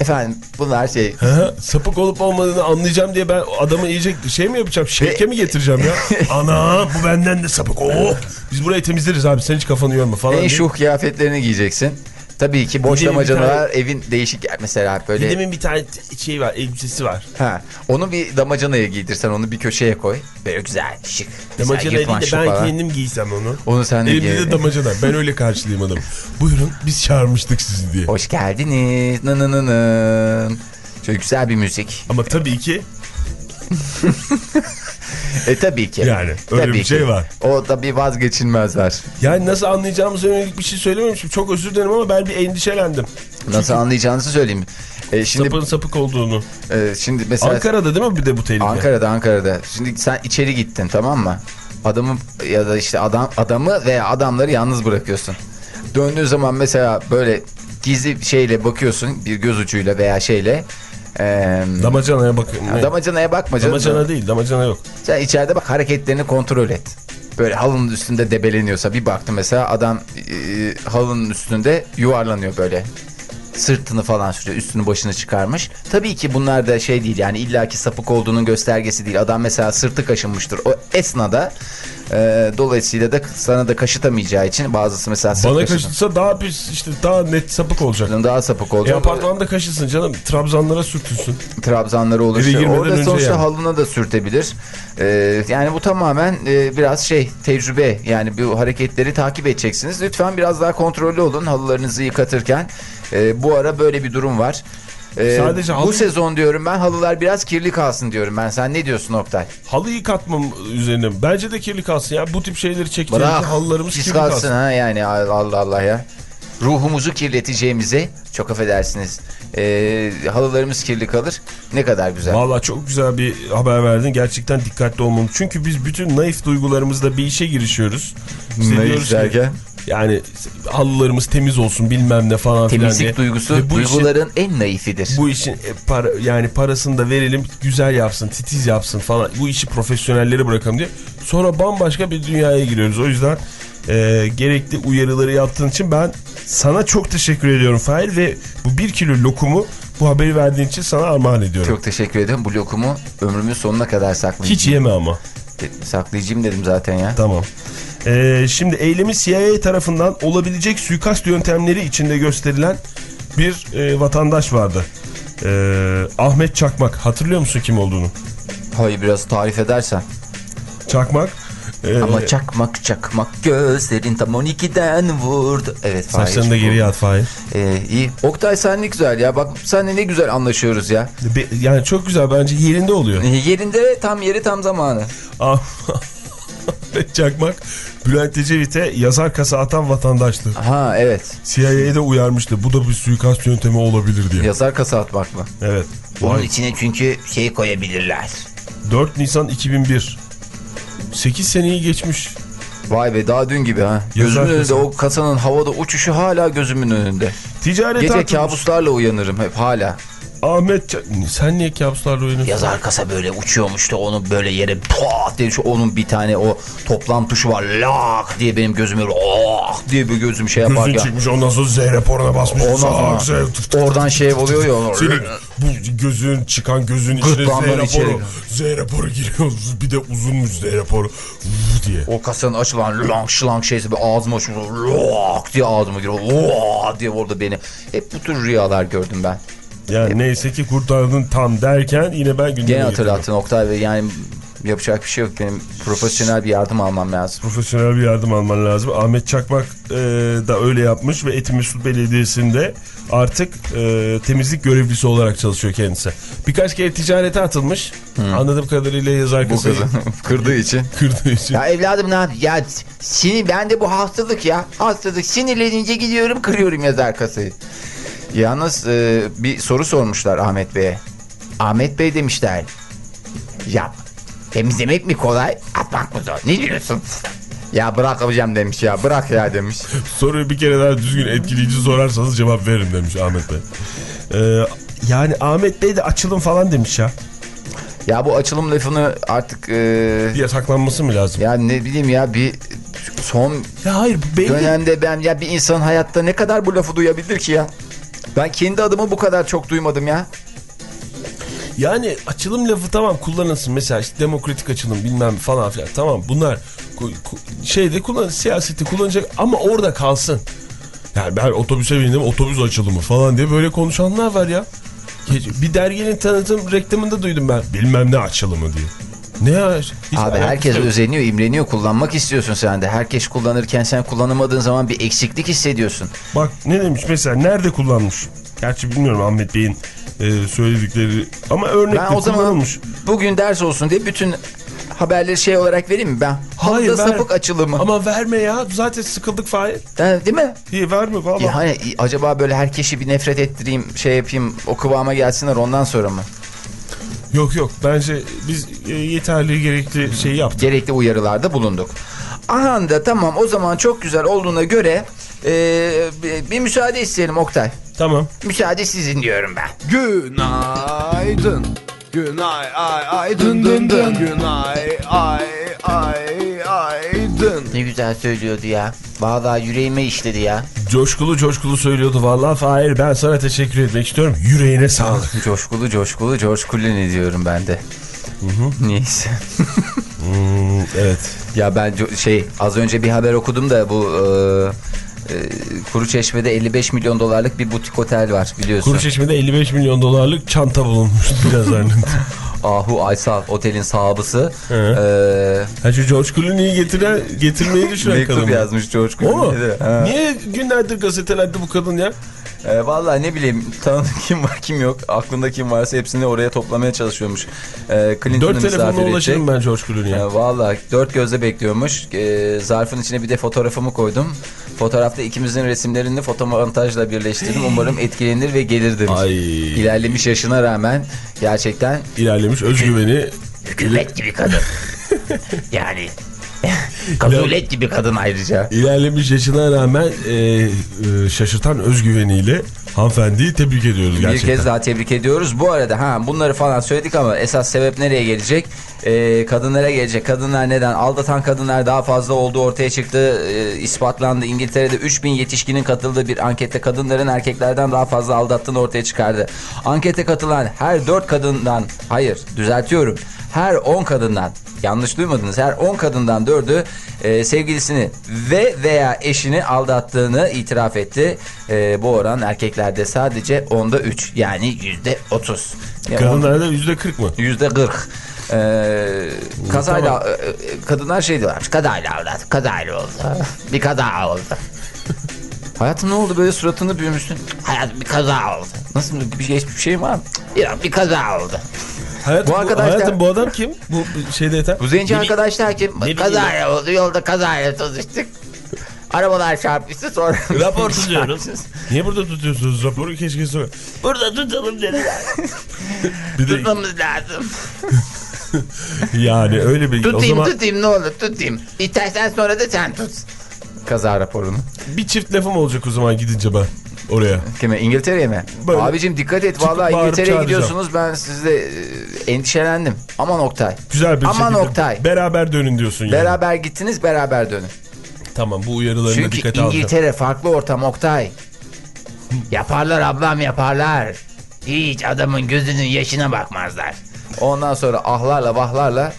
efendim bunlar şey Hı, sapık olup olmadığını anlayacağım diye ben adamı iyice şey mi yapacağım? Şevke mi getireceğim ya? Ana bu benden de sapık. Oo, biz burayı temizleriz abi sen hiç kafanı yorma falan. en diye. şuh kıyafetlerini giyeceksin. Tabii ki boş Gidelim bir damacanalar evin değişik mesela böyle Dedemin bir tane şey var elbisesi var. Ha, onu bir damacanaya giydirsen onu bir köşeye koy. Böyle güzel, şık. Damacana değil de ben falan. kendim giysem onu. Onu sen de Elimde de damacana. Ben öyle karşılayayım adamı. Buyurun biz çağırmıştık sizi diye. Hoş geldiniz. Nı nı nı nı. Şöyle güzel bir müzik. Ama tabii ki E tabii ki. Yani, öyle Tabii bir şey ki. var. O da bir vazgeçilmezler. yani nasıl anlayacağımıza yönelik bir şey söylememişim. Çok özür dilerim ama ben bir endişelendim. Nasıl anlayacağınızı söyleyeyim. E, şimdi Sapın sapık olduğunu. e, şimdi mesela Ankara'da değil mi bir de bu tehlike? Ankara'da Ankara'da. Şimdi sen içeri gittin tamam mı? Adamı ya da işte adam adamı veya adamları yalnız bırakıyorsun. Döndüğün zaman mesela böyle gizli şeyle bakıyorsun bir göz ucuyla veya şeyle. E, Damacanaya bakın. Ne? damacanaya bakma canım. Damacana değil damacana yok. Sen içeride bak hareketlerini kontrol et. Böyle halının üstünde debeleniyorsa bir baktım mesela adam e, halının üstünde yuvarlanıyor böyle. Sırtını falan sürüyor üstünü başını çıkarmış. Tabii ki bunlar da şey değil yani illaki sapık olduğunun göstergesi değil. Adam mesela sırtı kaşınmıştır. O esnada e, dolayısıyla da sana da kaşıtamayacağı için bazısı mesela sırt Bana kaşıtı- kaşıtsa daha pis işte daha net sapık olacak. daha sapık E olacak. apartmanda kaşısın canım. Trabzanlara sürtünsün. oluşuyor. girmeden Orada sonuçta yani. halına da sürtebilir. Ee, yani bu tamamen e, biraz şey tecrübe. Yani bu hareketleri takip edeceksiniz. Lütfen biraz daha kontrollü olun halılarınızı yıkatırken. Ee, bu ara böyle bir durum var. Ee, Sadece Bu halı- sezon diyorum ben halılar biraz kirli kalsın diyorum ben. Sen ne diyorsun Oktay? Halı yıkatmam üzerine. Bence de kirli kalsın ya. Bu tip şeyleri çektiğimizde halılarımız kirli kalsın, kalsın. ha yani Allah Allah ya. Ruhumuzu kirleteceğimize çok affedersiniz. Ee, halılarımız kirli kalır. Ne kadar güzel. Valla çok güzel bir haber verdin. Gerçekten dikkatli olmamız. Çünkü biz bütün naif duygularımızla bir işe girişiyoruz. İşte Naif diyoruz ki, derken? Yani halılarımız temiz olsun bilmem ne falan filan diye. Temizlik duygusu Ve bu işin- duyguların en naifidir. bu işin e, para, yani parasını da verelim güzel yapsın titiz yapsın falan bu işi profesyonellere bırakalım diye sonra bambaşka bir dünyaya giriyoruz o yüzden e, gerekli uyarıları yaptığın için ben sana çok teşekkür ediyorum Fahir ve bu bir kilo lokumu bu haberi verdiğin için sana armağan ediyorum. Çok teşekkür ederim. Bu lokumu ömrümün sonuna kadar saklayacağım. Hiç yeme ama. E, Saklayacağım dedim zaten ya. Tamam. E, şimdi eylemi CIA tarafından olabilecek suikast yöntemleri içinde gösterilen bir e, vatandaş vardı. E, Ahmet Çakmak hatırlıyor musun kim olduğunu? Hayır biraz tarif edersen. Çakmak. e, Ama çakmak çakmak gözlerin tam 12'den vurdu. Evet. Fahir. Saçlarını da geriye at Fahir. Ee, iyi. Oktay sen ne güzel ya. Bak seninle ne güzel anlaşıyoruz ya. Be- Yani çok güzel bence yerinde oluyor. Ee, Yerinde tam yeri tam zamanı. Ah, Ahmet Çakmak Bülent Ecevit'e yazar kasa atan vatandaştı. Ha evet. CIA'de uyarmıştı. Bu da bir suikast yöntemi olabilir diye. Yazar kasa atmak mı? Evet. Onun Vay. içine çünkü şey koyabilirler. 4 Nisan 2001. 8 seneyi geçmiş. Vay be daha dün gibi ha. Gözümün Yazar önünde kasa. o kasanın havada uçuşu hala gözümün önünde. Ticaret Gece artırmış. kabuslarla uyanırım hep hala. Ahmet Sen niye kabuslarla oynuyorsun? Yazar kasa böyle uçuyormuş da onu böyle yere pat diye şu onun bir tane o toplam tuşu var lak diye benim gözüme oh diye bir gözüm şey yapar Gözün ya. çıkmış ondan sonra Z raporuna basmış. Ondan sonra Z- tık tık oradan şey oluyor ya. Senin bu gözün çıkan gözün içine Z raporu. içeri. Z raporu giriyor. Bir de uzunmuş Z raporu. Diye. O kasanın açılan lang şlang şeysi bir ağzıma açıyor. Lak diye ağzıma giriyor. Lak diye orada beni. Hep bu tür rüyalar gördüm ben. Yani neyse ki kurtardın tam derken yine ben gündeme Gene hatırlattın Oktay Bey yani yapacak bir şey yok. Benim profesyonel bir yardım almam lazım. Profesyonel bir yardım alman lazım. Ahmet Çakmak e, da öyle yapmış ve Etimesgut Belediyesi'nde artık e, temizlik görevlisi olarak çalışıyor kendisi. Birkaç kere ticarete atılmış. Anladığım kadarıyla yazar Bu kasayı kırdığı için. kırdığı için. Ya evladım ne yap? Ya sinir bende bu hastalık ya. Hastalık sinirlenince gidiyorum kırıyorum yazar kasayı. Yalnız e, bir soru sormuşlar Ahmet Bey'e. Ahmet Bey demişler. Yap. Temizlemek mi kolay? Atmak mı zor? Ne diyorsun? Ya bırak hocam demiş ya bırak ya demiş. Soruyu bir kere daha düzgün etkileyici sorarsanız cevap veririm demiş Ahmet Bey. E, yani Ahmet Bey de açılım falan demiş ya. Ya bu açılım lafını artık e, Bir yasaklanması mı lazım? ya ne bileyim ya bir son Ya hayır belli. dönemde ben ya bir insan hayatta ne kadar bu lafı duyabilir ki ya? Ben kendi adımı bu kadar çok duymadım ya. Yani açılım lafı tamam kullanılsın. Mesela işte demokratik açılım bilmem falan filan. Tamam bunlar şeyde kullan siyaseti kullanacak ama orada kalsın. Yani ben otobüse bindim otobüs açılımı falan diye böyle konuşanlar var ya. Bir derginin tanıtım reklamında duydum ben. Bilmem ne açılımı diye. Ne ya? Hiç Abi herkes yok. özeniyor, imreniyor. Kullanmak istiyorsun sen de. Herkes kullanırken sen kullanamadığın zaman bir eksiklik hissediyorsun. Bak ne demiş mesela nerede kullanmış? Gerçi bilmiyorum Ahmet Bey'in e, söyledikleri ama örnekte Ben o zaman kullanılmış. bugün ders olsun diye bütün haberleri şey olarak vereyim mi ben? Hayır, Halıda ver. sapık açılımı. Ama verme ya zaten sıkıldık Fahir. Değil mi? İyi verme valla. Ya hani acaba böyle herkesi bir nefret ettireyim, şey yapayım, o kıvama gelsinler ondan sonra mı? Yok yok bence biz e, yeterli gerekli şeyi yaptık. Gerekli uyarılarda bulunduk. Aha da tamam o zaman çok güzel olduğuna göre e, bir, bir müsaade isteyelim Oktay. Tamam. Müsaade sizin diyorum ben. Günaydın. Günay ay ay dın dın dın. Günay ay ay ay dın. Ne güzel söylüyordu ya. Vallahi yüreğime işledi ya. Coşkulu coşkulu söylüyordu vallahi Fahir ben sana teşekkür etmek istiyorum. Yüreğine sağlık. Coşkulu coşkulu George Clooney diyorum ben de. Neyse. Hmm, evet. Ya ben şey az önce bir haber okudum da bu e, Kuruçeşme'de 55 milyon dolarlık bir butik otel var biliyorsun. Kuruçeşme'de 55 milyon dolarlık çanta bulunmuştu biraz önce. Ahu Aysal otelin sahibi. Hı. E, Ha şu George Clooney'i getirmeyi düşünen kadın. mektup mı? yazmış George? Clooney'e. Niye günlerdir gazetelerde bu kadın ya? E, vallahi ne bileyim tanıdık kim var kim yok aklında kim varsa hepsini oraya toplamaya çalışıyormuş. E, Clinton'ı Dört telefonla ulaşırım ben George Clooney'e. E, vallahi dört gözle bekliyormuş. E, zarfın içine bir de fotoğrafımı koydum. Fotoğrafta ikimizin resimlerini fotomontajla birleştirdim. Umarım etkilenir ve gelir demiş. Ay. İlerlemiş yaşına rağmen gerçekten İlerlemiş özgüveni. hükümet gibi kadın. yani kazulet gibi kadın ayrıca. İlerlemiş yaşına rağmen e, e, şaşırtan özgüveniyle hanımefendiyi tebrik ediyoruz gerçekten. Bir kez daha tebrik ediyoruz. Bu arada ha bunları falan söyledik ama esas sebep nereye gelecek? Ee, kadınlara gelecek. Kadınlar neden? Aldatan kadınlar daha fazla olduğu ortaya çıktı. Ee, ispatlandı. İngiltere'de 3000 yetişkinin katıldığı bir ankette kadınların erkeklerden daha fazla aldattığını ortaya çıkardı. Ankete katılan her 4 kadından, hayır düzeltiyorum. Her 10 kadından yanlış duymadınız. Her 10 kadından 4'ü e, sevgilisini ve veya eşini aldattığını itiraf etti. E, bu oran erkeklerde sadece onda 3 yani yüzde 30. Kadınlarda yüzde 40 mı? Yüzde 40. Ee, kazayla e, e, kadınlar şey diyorlarmış kazayla aldat kazayla oldu bir kaza oldu hayatım ne oldu böyle suratını büyümüşsün hayatım bir kaza oldu nasıl bir geçmiş bir şey var mı ya bir kaza oldu Hayatım Bu arkadaşlar- hayatım bu adam kim? Bu şeyde yeter. bu zenci arkadaşlar kim bileyim kazayla oldu yolda kazayla tanıştık arabalar çarpıştı sonra Rapor tutuyoruz. Niye burada tutuyorsunuz raporu? Keşke sonra. Burada tutalım dediler. bir de tutmamız lazım yani öyle bir o tutayım zaman tutayım ne olur tutayım İstersen sonra da sen tut kaza raporunu bir çift lafım olacak o zaman gidince ben oraya. Kime? İngiltere'ye mi? Böyle Abicim dikkat et. bağırıp İngiltere'ye gidiyorsunuz. Ben sizde e, endişelendim. Aman Oktay. Güzel bir Aman şekilde Oktay. beraber dönün diyorsun yani. Beraber gittiniz beraber dönün. Tamam bu uyarılarını Çünkü dikkate alacağım. İngiltere farklı ortam Oktay. Yaparlar ablam yaparlar. Hiç adamın gözünün yaşına bakmazlar. Ondan sonra ahlarla vahlarla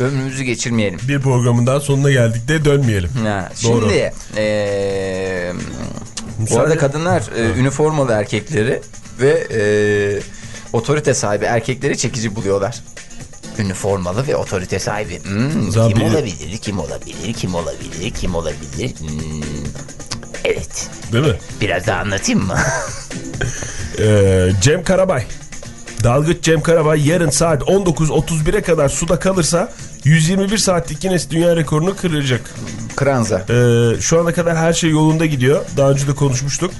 ömrümüzü geçirmeyelim. Bir programın daha sonuna geldik de dönmeyelim. Ha, Doğru. Şimdi eee, bu arada kadınlar e, üniformalı erkekleri ve e, otorite sahibi erkekleri çekici buluyorlar. Üniformalı ve otorite sahibi. Hmm, Zaten kim bir- olabilir, kim olabilir, kim olabilir, kim olabilir? Hmm, evet. Değil mi? Biraz daha anlatayım mı? Ee, Cem Karabay. Dalgıç Cem Karabay yarın saat 19.31'e kadar suda kalırsa 121 saatlik Guinness Dünya Rekoru'nu kıracak. Kranza. Ee, şu ana kadar her şey yolunda gidiyor. Daha önce de konuşmuştuk.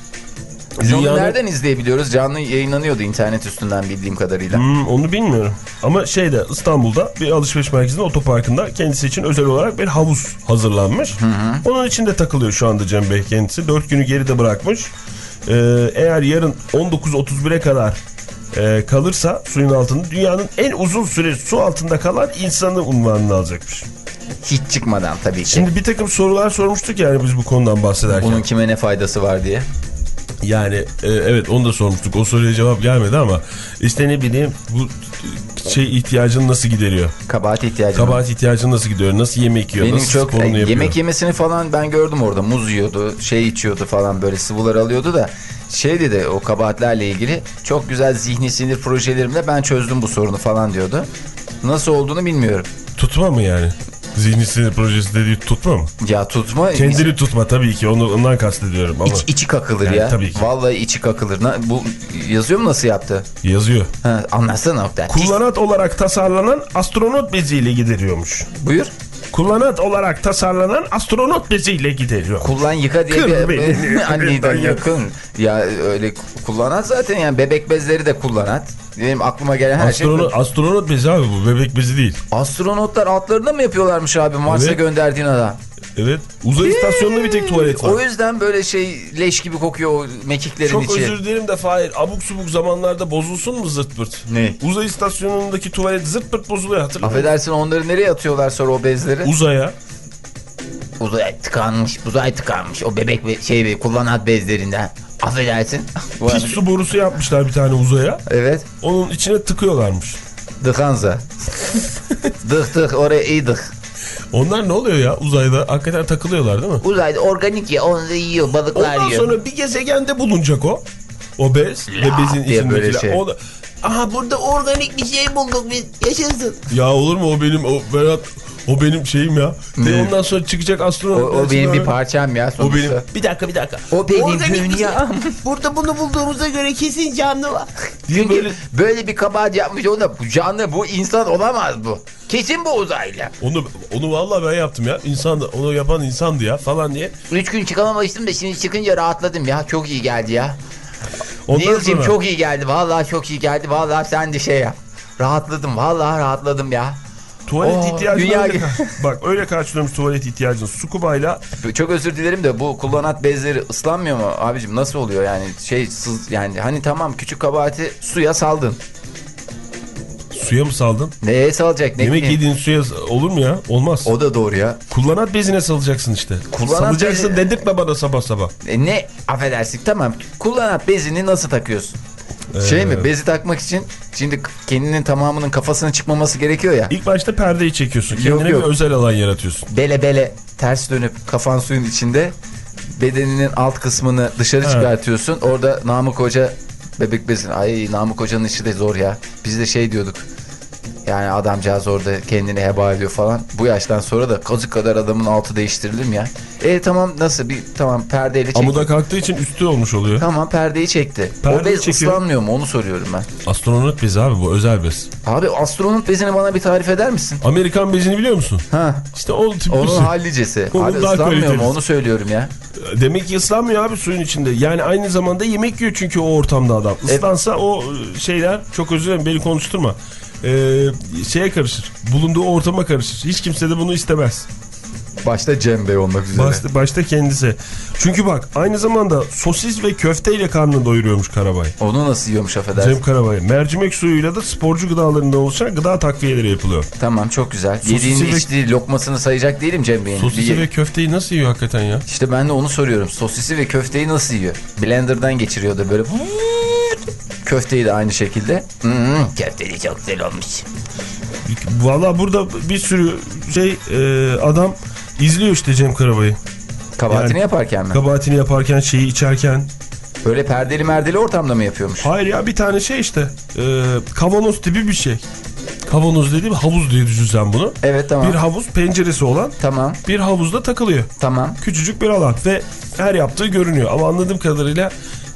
Onu Dünyanın- nereden izleyebiliyoruz? Canlı yayınlanıyordu internet üstünden bildiğim kadarıyla. Hmm, onu bilmiyorum. Ama şeyde İstanbul'da bir alışveriş merkezinde otoparkında kendisi için özel olarak bir havuz hazırlanmış. Onun içinde takılıyor şu anda Cem Bey kendisi. 4 günü geride bırakmış. Ee, eğer yarın 19.31'e kadar e, kalırsa suyun altında dünyanın en uzun süre su altında kalan insanı unvanını alacakmış. Hiç çıkmadan tabii ki. Şimdi bir takım sorular sormuştuk yani biz bu konudan bahsederken. Bunun kime ne faydası var diye. Yani e, evet onu da sormuştuk. O soruya cevap gelmedi ama işte ne bileyim bu şey ihtiyacını nasıl gideriyor? Kabahat ihtiyacı var. Kabahat ihtiyacını nasıl gidiyor? Nasıl yemek yiyor? Benim nasıl çok e, yemek yemesini falan ben gördüm orada. Muz yiyordu, şey içiyordu falan böyle sıvılar alıyordu da şey dedi o kabahatlerle ilgili çok güzel zihni sinir projelerimle ben çözdüm bu sorunu falan diyordu. Nasıl olduğunu bilmiyorum. Tutma mı yani? Zihni sinir projesi dediği tutma mı? Ya tutma Kendini tutma tabii ki onu ondan kastediyorum ama iç, içi kakılır Yani ya. tabii ki. Vallahi içi kakılır. Na- bu yazıyor mu nasıl yaptı? yazıyor. Ha, anlatsana Oktay. Kullanat olarak tasarlanan astronot beziyle gideriyormuş. Buyur. Kullanat olarak tasarlanan astronot beziyle gideriyor. Kullan yıka diye Kır bir beni. anneden yakın. Ya öyle kullanat zaten yani bebek bezleri de kullanat. Benim aklıma gelen her şey. Astronot, astronot bezi abi bu bebek bezi değil. Astronotlar altlarında mı yapıyorlarmış abi Mars'a Evet. gönderdiğin adam? Evet uzay istasyonunda bir tek tuvalet var. O yüzden böyle şey leş gibi kokuyor o mekiklerin Çok içi. özür dilerim de Fahir abuk subuk zamanlarda bozulsun mu zırt pırt? Ne? Uzay istasyonundaki tuvalet zırt pırt bozuluyor hatırlıyor musun? Affedersin onları nereye atıyorlar sonra o bezleri? Uzaya. uzay tıkanmış, uzay tıkanmış. O bebek be- şey be, kullanat bezlerinden. Affedersin. Pis su borusu yapmışlar bir tane uzaya. Evet. Onun içine tıkıyorlarmış. Dıkanza. dık dık oraya iyi dık. Onlar ne oluyor ya uzayda? Hakikaten takılıyorlar değil mi? Uzayda organik ya onu da yiyor balıklar Ondan yiyor. sonra bir gezegende bulunacak o. O bez ve bezin içindekiler. şey. O da- Aha burada organik bir şey bulduk biz. Yaşasın. Ya olur mu o benim o Berat o benim şeyim ya. Ne? Ondan sonra çıkacak O, astronot. o benim bir parça. parçam ya sonuçta. O benim. Bir dakika bir dakika. O benim Organik şey. dünyam. Burada bunu bulduğumuza göre kesin canlı var. Çünkü böyle- böyle... bir kabahat yapmış o da bu canlı bu insan olamaz bu. Kesin bu uzaylı. Onu onu vallahi ben yaptım ya. İnsan onu yapan insandı ya falan diye. Üç gün çıkamamıştım da şimdi çıkınca rahatladım ya. Çok iyi geldi ya. Nilcim çok iyi geldi. Vallahi çok iyi geldi. Vallahi sen de şey yap. Rahatladım. Vallahi rahatladım ya. tuvalet Oo, ihtiyacını dünya- öyle, bak öyle karşılıyormuş tuvalet ihtiyacını. Sukuba'yla Çok özür dilerim de bu kullanat bezleri ıslanmıyor mu abicim? Nasıl oluyor yani? Şey sız yani hani tamam küçük kabahati suya saldın. Suya mı saldın? Neye salacak? Ne Yemek yediğin suya olur mu ya? Olmaz. O da doğru ya. Kullanat bezine salacaksın işte. Kullanat Salacaksın bezi- dedirtme bana sabah sabah. E ne affedersin tamam. Kullanat bezini nasıl takıyorsun? Şey mi bezi takmak için şimdi kendinin tamamının kafasının çıkmaması gerekiyor ya. İlk başta perdeyi çekiyorsun. Kendine Yok, yok. bir özel alan yaratıyorsun. Bele bele ters dönüp kafan suyun içinde bedeninin alt kısmını dışarı Evet. çıkartıyorsun. Orada Namık Hoca bebek bezini ay Namık Hoca'nın işi de zor ya. Biz de şey diyorduk. Yani adamcağız orada kendini heba ediyor falan. Bu yaştan sonra da kazık kadar adamın altı değiştirilir mi ya? E tamam nasıl bir tamam perdeyle çekti. Amuda kalktığı için üstü olmuş oluyor. Tamam perdeyi çekti. o Perdeyi bez çekiyor. ıslanmıyor mu onu soruyorum ben. Astronot bezi abi bu özel bez. Abi astronot bezini bana bir tarif eder misin? Amerikan bezini biliyor musun? Ha, İşte o tip onun hallicesi. Onun Abi ıslanmıyor mu onu söylüyorum ya. Demek ki ıslanmıyor abi suyun içinde. Yani aynı zamanda yemek yiyor çünkü o ortamda adam. Islansa o e, şeyler çok özür dilerim beni konuşturma. Ee, şeye karışır. Bulunduğu ortama karışır. Hiç kimse de bunu istemez. Başta Cem Bey olmak üzere. Başta, başta kendisi. Çünkü bak aynı zamanda sosis ve köfteyle karnını doyuruyormuş Karabay. Onu nasıl yiyormuş affedersin? Cem Karabay. Mercimek suyuyla da sporcu gıdalarından oluşan gıda takviyeleri yapılıyor. Tamam çok güzel. Sosisi Yediğini ve- içtiği lokmasını sayacak değilim Cem Bey'in. Sosisi Bir- ve köfteyi nasıl yiyor hakikaten ya? İşte ben de onu soruyorum. Sosisi ve köfteyi nasıl yiyor? Blender'dan geçiriyordu böyle. Köfteyi de aynı şekilde. Hmm, köfte de çok güzel olmuş. Valla burada bir sürü şey e, adam izliyor işte Cem Karabay'ı. Kabahatini Yani- yaparken mi? Kabahatini yaparken şeyi içerken Böyle perdeli merdeli ortamda mı yapıyormuş? Hayır ya bir tane şey işte e, kavanoz tipi bir şey. Kavanoz dediğim havuz diye düşün sen bunu. Evet tamam. Bir havuz penceresi olan Tamam bir havuzda takılıyor. tamam. Küçücük bir alan ve her yaptığı görünüyor. Ama anladığım kadarıyla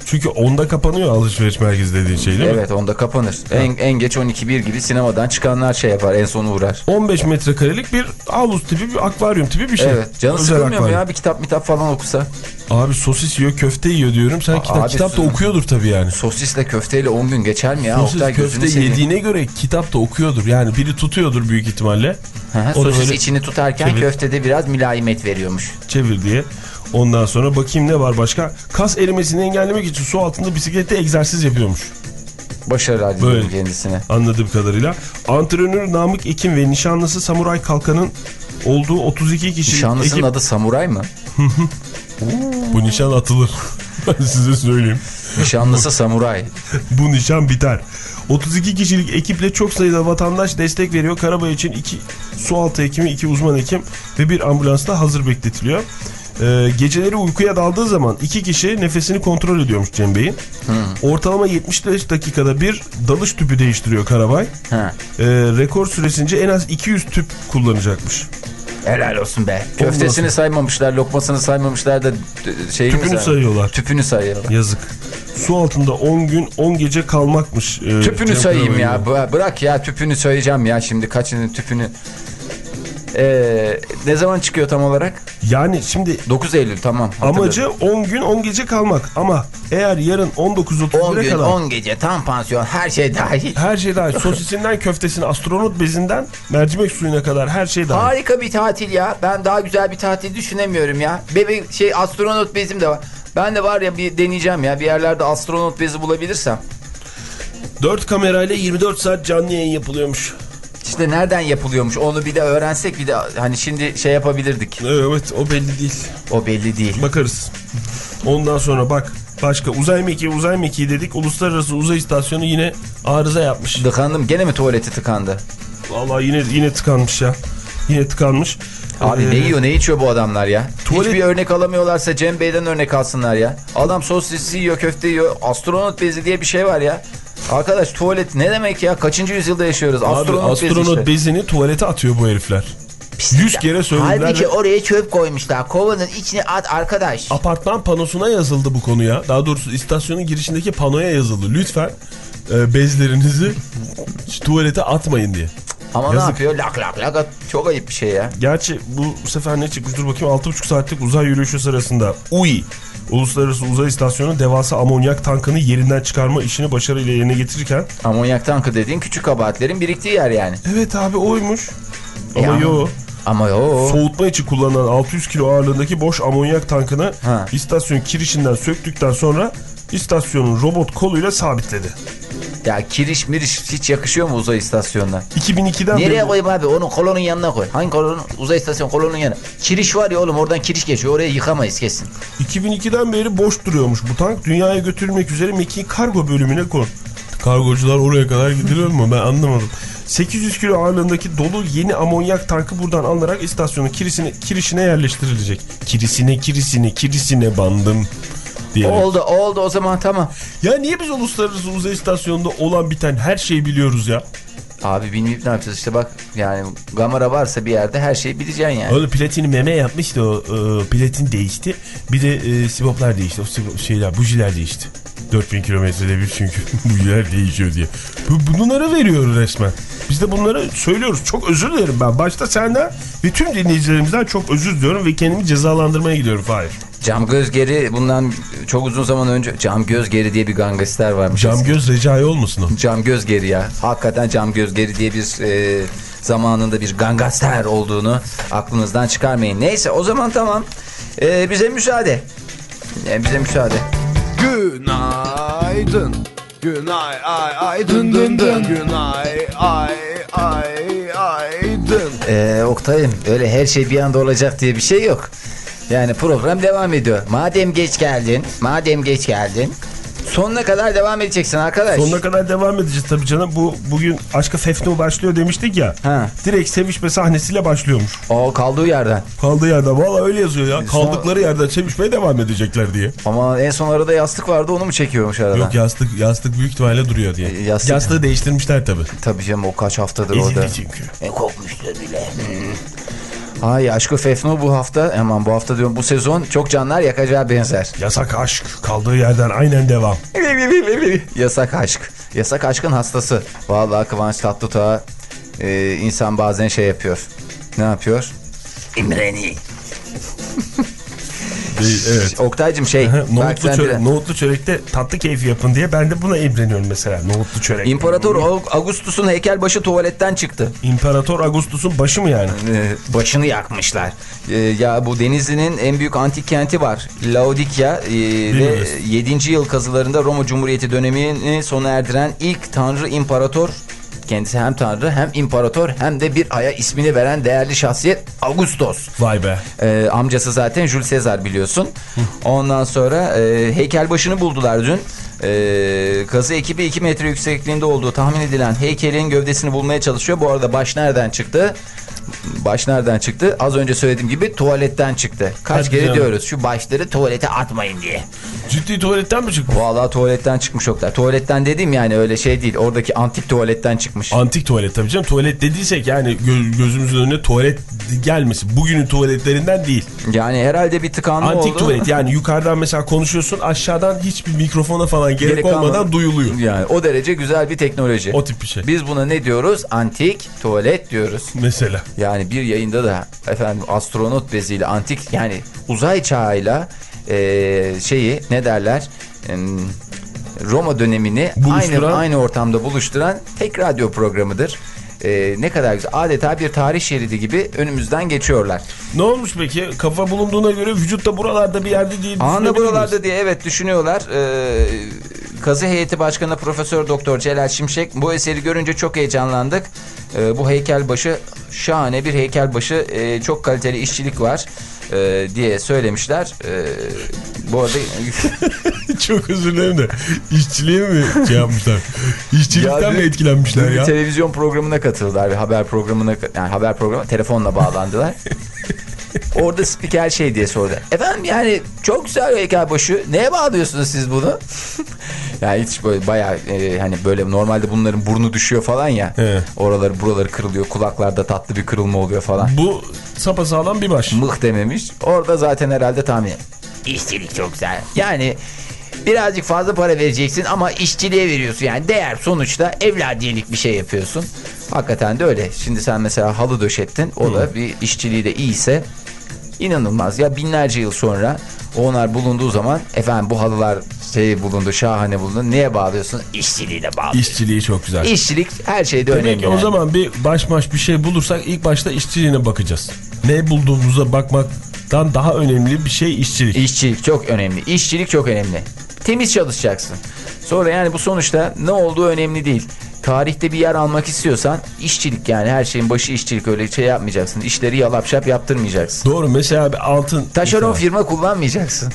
çünkü onda kapanıyor alışveriş merkezi dediğin şey değil mi? Evet onda kapanır. En, en geç 12-1 gibi sinemadan çıkanlar şey yapar en son uğrar. 15 metrekarelik bir havuz tipi bir akvaryum tipi bir şey. Evet canı Özel sıkılmıyor mu ya bir kitap mitap falan okusa? Abi sosis yiyor köfte yiyor diyorum. Sen kitap, abi kitap da okuyordur tabii yani. Sosisle köfteyle 10 gün geçer mi ya? Sosis Oktay köfte seveyim. yediğine göre kitap da okuyordur. Yani biri tutuyordur büyük ihtimalle. Hı Sosis böyle içini tutarken Çevir. köftede biraz mülayimet veriyormuş. çevir diye. Ondan sonra bakayım ne var başka. Kas erimesini engellemek için su altında bisiklette egzersiz yapıyormuş. Başarılar diliyorum kendisine. Anladığım kadarıyla. Antrenör Namık Ekim ve nişanlısı Samuray Kalkan'ın olduğu 32 kişilik Nişanlısının ekip. adı Samuray mı? Bu nişan atılır. Ben size söyleyeyim. Nişanlısı Samuray. Bu nişan biter. 32 kişilik ekiple çok sayıda vatandaş destek veriyor. Karabay için iki sualtı hekimi, iki uzman hekim ve bir ambulans da hazır bekletiliyor. Ee, geceleri uykuya daldığı zaman iki kişi nefesini kontrol ediyormuş Cem Bey'in. Ortalama 75 dakikada bir dalış tüpü değiştiriyor Karabay. Ha. Ee, rekor süresince en az 200 tüp kullanacakmış. Helal olsun be. Köftesini saymamışlar, lokmasını saymamışlar da e, şeyini Tüpünü say- sayıyorlar. Tüpünü sayıyorlar. Yazık. Su altında 10 gün 10 gece kalmakmış. e, Tüpünü sayayım ya. Bırak ya tüpünü söyleyeceğim ya şimdi kaçının tüpünü. Ee, ne zaman çıkıyor tam olarak? Yani şimdi 9 Eylül tamam. Amacı 10 gün 10 gece kalmak ama eğer yarın 10 19.31'e gün kadar 10 gece tam pansiyon her şey dahil. her şey dahil sosisinden köftesine astronot bezinden mercimek suyuna kadar her şey dahil. Harika bir tatil ya. Ben daha güzel bir tatil düşünemiyorum ya. Bebek şey astronot bezim de var. Ben de var ya bir deneyeceğim ya. Bir yerlerde astronot bezi bulabilirsem. 4 kamerayla 24 saat canlı yayın yapılıyormuş. İşte nereden yapılıyormuş onu bir de öğrensek bir de hani şimdi şey yapabilirdik. Evet o belli değil. O belli değil. Bakarız. Ondan sonra bak başka uzay mekiği uzay mekiği dedik. Uluslararası uzay istasyonu yine arıza yapmış. Tıkandım. Gene mi tuvaleti tıkandı? Vallahi yine yine tıkanmış ya. Yine tıkanmış. Abi Ee, ne yiyor ne içiyor bu adamlar ya? Tuvalet- Hiçbir örnek alamıyorlarsa Cem Bey'den örnek alsınlar ya. Adam sosis yiyor köfte yiyor. Astronot bezi diye bir şey var ya. Arkadaş tuvalet ne demek ya? Kaçıncı yüzyılda yaşıyoruz? Abi Astronot, astronot, bezi işte. bezini tuvalete atıyor bu herifler. 100 kere söylediler. Halbuki ve oraya çöp koymuşlar. Kovanın içine at arkadaş. Apartman panosuna yazıldı bu konuya. Daha doğrusu istasyonun girişindeki panoya yazıldı. Lütfen e, bezlerinizi tuvalete atmayın diye. Ama ne Yazık. yapıyor? Lak lak lak at. Çok ayıp bir şey ya. Gerçi bu sefer ne çıkmış dur bakayım 6,5 saatlik uzay yürüyüşü sırasında UI Uluslararası Uzay İstasyonu devasa amonyak tankını yerinden çıkarma işini başarıyla yerine getirirken Amonyak tankı dediğin küçük kabahatlerin biriktiği yer yani. Evet abi oymuş. Ama Ya. yo. Ama o Soğutma için kullanılan 600 kilo ağırlığındaki boş amonyak tankını Ha. istasyon kirişinden söktükten sonra istasyonun robot koluyla sabitledi. ya kiriş miriş hiç yakışıyor mu uzay istasyonuna? 2002'den Nereye beri koyayım abi? Onu kolonun yanına koy. Hangi kolonun? Uzay istasyon kolonun yanına. Kiriş var ya oğlum oradan kiriş geçiyor. Oraya yıkamayız kesin. 2002'den beri boş duruyormuş bu tank. Dünyaya götürülmek üzere Meki kargo bölümüne kon. Kargocular oraya kadar gidilir mi? Ben anlamadım. 800 kilo ağırlığındaki dolu yeni amonyak tankı buradan alınarak istasyonun kirisine, kirişine yerleştirilecek. Kirisine kirisine kirisine bandım diye. Oldu oldu o zaman tamam. Ya niye biz uluslararası uzay istasyonunda olan biten her şeyi biliyoruz ya? Abi bilmeyip ne yapacağız işte bak yani gamara varsa bir yerde her şeyi bileceksin yani. Oğlum platini meme yapmıştı o e, platin değişti. Bir de e, siboplar değişti. O sibop- şeyler bujiler değişti. 4000 kilometrede bir çünkü bujiler değişiyor diye. Bu, bunları veriyor resmen. Biz de bunları söylüyoruz. Çok özür dilerim ben. Başta senden ve tüm dinleyicilerimizden çok özür diliyorum ve kendimi cezalandırmaya gidiyorum Fahir. Cam Göz Geri bundan çok uzun zaman önce Cam Göz Geri diye bir gangster varmış. Cam göz recai olmasın o. Cam Göz Geri ya. Hakikaten Cam Göz Geri diye bir e, zamanında bir gangster olduğunu aklınızdan çıkarmayın. Neyse o zaman tamam. E, bize müsaade. E, bize müsaade. Günaydın. Günay ay ay dın dın dın. Günay ay ay ay dın. Ee, Oktay'ım öyle her şey bir anda olacak diye bir şey yok. Yani program devam ediyor. Madem geç geldin, madem geç geldin. Sonuna kadar devam edeceksin arkadaş. Sonuna kadar devam edeceğiz tabii canım. Bu bugün Aşka Fefno başlıyor demiştik ya. Ha. Direkt sevişme sahnesiyle başlıyormuş. O kaldığı yerden. Kaldığı yerden. Valla öyle yazıyor ya. Kaldıkları yerden sevişmeye devam edecekler diye. Ama en son arada yastık vardı onu mu çekiyormuş arada? Yok yastık yastık büyük ihtimalle duruyor diye. E, yastık- Yastığı değiştirmişler tabii. Tabii canım o kaç haftadır orada. Ezildi çünkü. E, kokmuştur bile. Ay Aşkı Fefno bu hafta aman bu hafta diyorum bu sezon çok canlar yakacağı benzer. Yasak aşk. Kaldığı yerden aynen devam. Yasak aşk. Yasak aşkın hastası. Vallahi Kıvanç Tatlıtuğ'a e, insan bazen şey yapıyor. Ne yapıyor? İmreni. evet. Oktay'cım şey. nohutlu, çörek, biraz- nohutlu çörekte tatlı keyfi yapın diye ben de buna imreniyorum mesela. Nohutlu çörek. İmparator Augustus'un heykelbaşı tuvaletten çıktı. İmparator Augustus'un başı mı yani? Ee, başını yakmışlar. Ee, ya bu Denizli'nin en büyük antik kenti var. Laodikya ee, ve Bilmiyoruz. 7. yıl kazılarında Roma Cumhuriyeti dönemini sona erdiren ilk tanrı imparator kendisi hem tanrı hem imparator hem de bir aya ismini veren değerli şahsiyet Augustos. Vay be. Ee, amcası zaten Jules Caesar biliyorsun. Ondan sonra e, heykelbaşını buldular dün. Ee, kazı ekibi 2 metre yüksekliğinde olduğu tahmin edilen heykelin gövdesini bulmaya çalışıyor. Bu arada baş nereden çıktı? Baş nereden çıktı? Az önce söylediğim gibi tuvaletten çıktı. Kaç Hadi kere canım. diyoruz şu başları tuvalete atmayın diye. Ciddi tuvaletten mi çıkmış? Vallahi tuvaletten çıkmış Oktay. Tuvaletten dediğim yani öyle şey değil. Oradaki antik tuvaletten çıkmış. Antik tuvalet tabii canım. Tuvalet dediysek yani gö- gözümüzün önüne tuvalet gelmesin. Bugünün tuvaletlerinden değil. Yani herhalde bir tıkanma Antik oldu. tuvalet yani yukarıdan mesela konuşuyorsun aşağıdan hiçbir mikrofona falan gerek, Gerek olmadan duyuluyor. Yani o derece güzel bir teknoloji. O tip bir şey. Biz buna ne diyoruz? Antik tuvalet diyoruz. Mesela. Yani bir yayında da efendim astronot beziyle antik yani uzay çağıyla e, şeyi ne derler Em, Roma dönemini Buluşturan- aynı aynı ortamda buluşturan tek radyo programıdır. E, ne kadar güzel. Adeta bir tarih şeridi gibi önümüzden geçiyorlar. Ne olmuş peki? Kafa bulunduğuna göre vücutta buralarda bir yerde diye Anında düşünebilir miyiz? buralarda diye evet düşünüyorlar. Ee, Kazı Heyeti Başkanı Profesör Doktor Celal Şimşek bu eseri görünce çok heyecanlandık. Ee, bu heykelbaşı şahane bir heykelbaşı e, çok kaliteli işçilik var e, diye söylemişler. E, bu arada Çok özür dilerim de işçiliğe mi şey yapmışlar? İşçilikten Ya mi etkilenmişler ya? televizyon programına katıldılar bir haber programına yani haber programı telefonla bağlandılar. Orada spiker şey diye sordu. Efendim yani çok güzel heykelbaşı. Neye bağlıyorsunuz siz bunu? yani hiç böyle bayağı e, hani böyle normalde bunların burnu düşüyor falan ya. He. Oraları buraları kırılıyor. Kulaklarda tatlı bir kırılma oluyor falan. Bu sapasağlam bir baş. Mıh dememiş. Orada zaten herhalde tahmin. İşçilik çok güzel. Yani birazcık fazla para vereceksin ama işçiliğe veriyorsun. Yani değer sonuçta evladiyelik bir şey yapıyorsun. Hakikaten de öyle. Şimdi sen mesela halı döşettin. O da bir işçiliği de iyiyse inanılmaz. Ya binlerce yıl sonra onlar bulunduğu zaman efendim bu halılar şey bulundu şahane bulundu. Neye bağlıyorsun? İşçiliğine bağlı. İşçiliği çok güzel. İşçilik her şeyde Demek önemli. ki o yani. zaman bir baş baş bir şey bulursak ilk başta işçiliğine bakacağız. Ne bulduğumuza bakmaktan daha önemli bir şey işçilik. İşçilik çok önemli. İşçilik çok önemli. Temiz çalışacaksın. Sonra yani bu sonuçta ne olduğu önemli değil. Tarihte bir yer almak istiyorsan işçilik yani her şeyin başı işçilik öyle şey yapmayacaksın. İşleri yalap şap yaptırmayacaksın. Doğru mesela bir altın. Taşeron mesela, firma kullanmayacaksın.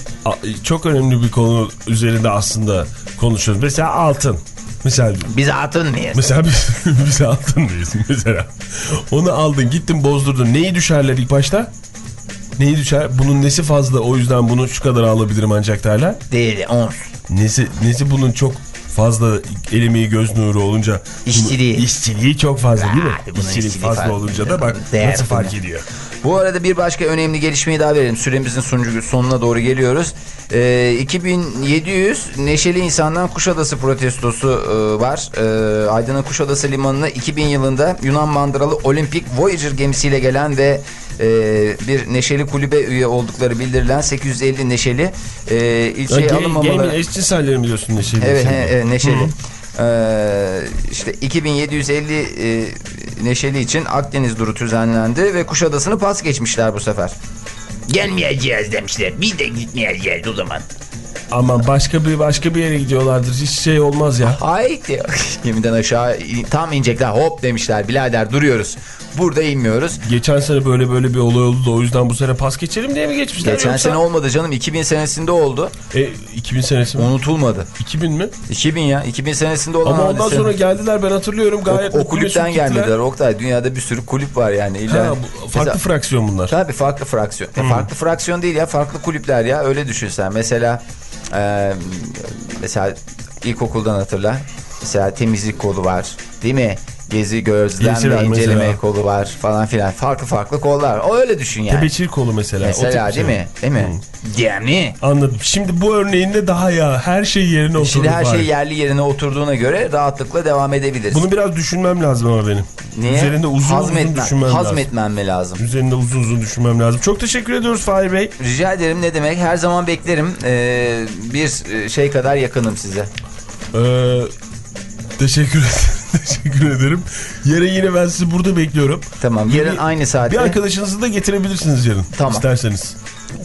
çok önemli bir konu üzerinde aslında konuşuyoruz. Mesela altın. Mesela Biz atın mıyız? Mesela biz, biz altın mıyız mesela? Onu aldın gittin bozdurdun. Neyi düşerler ilk başta? Neyi düşer? Bunun nesi fazla o yüzden bunu şu kadar alabilirim ancak derler. Değeri ons. Nesi, nesi bunun çok fazla el emeği göz nuru olunca. İşçiliği. İşçiliği çok fazla değil mi? İşçilik işçiliği fazla farklı. olunca da bak Değer nasıl fark ediyor. Bu arada bir başka önemli gelişmeyi daha verelim. Süremizin sonucu, sonuna doğru geliyoruz. Ee, 2700 neşeli insandan Kuşadası protestosu e, var. Ee, Aydın'ın Kuşadası limanına 2000 yılında Yunan mandıralı Olimpik Voyager gemisiyle gelen ve e, bir neşeli kulübe üye oldukları bildirilen 850 neşeli e, ilçeye Ya, alınmamaları... Game'in eşcinselleri mi diyorsun Neşeli? Evet, he, evet, neşeli. Ee, işte 2750 e, neşeli için Akdeniz turu düzenlendi ve Kuşadası'nı pas geçmişler bu sefer. Gelmeyeceğiz demişler. Biz de gitmeyeceğiz o zaman. Ama başka bir başka bir yere gidiyorlardır. Hiç şey olmaz ya. Haydi. Gemiden aşağı tam inecekler hop demişler birader duruyoruz. Burada inmiyoruz. Geçen sene böyle böyle bir olay oldu da o yüzden bu sene pas geçelim diye mi geçmişler Geçen yoksa? sene olmadı canım 2000 senesinde oldu. E, 2000 senesi mi? Unutulmadı. 2000 mi? 2000 ya 2000 senesinde olan Ama ondan hadise. sonra geldiler ben hatırlıyorum gayet o, o kulüpten gelmediler Oktay. Dünyada bir sürü kulüp var yani. İlla, Ha, bu farklı Mesela- fraksiyon bunlar. Tabii farklı fraksiyon. E, farklı fraksiyon değil ya farklı kulüpler ya öyle düşünsen. Mesela e, mesela ilkokuldan hatırla. Mesela temizlik kolu var değil mi? Gezi gözlem ve inceleme mesela. kolu var falan filan. Farklı farklı kollar. O öyle düşün yani. Tebeşir kolu mesela. Mesela tip değil şey. mi? Değil mi? Yani. Anladım. Şimdi bu örneğinde daha ya her şey yerine oturdu. Şimdi her şey yerli yerine oturduğuna göre rahatlıkla devam edebiliriz. Bunu biraz düşünmem lazım ama benim. Niye? Üzerinde uzun uzun Hazmetmen- düşünmem lazım. hazmetmem mi lazım? Üzerinde uzun uzun düşünmem lazım. Çok teşekkür ediyoruz Fahir Bey. Rica ederim ne demek? Her zaman beklerim. Ee, bir e, şey kadar yakınım size. Ee, teşekkür ederim. teşekkür ederim. Yarın yine ben sizi burada bekliyorum. Tamam yarın Bir- aynı saatte. Bir arkadaşınızı da getirebilirsiniz yarın. Tamam. İsterseniz.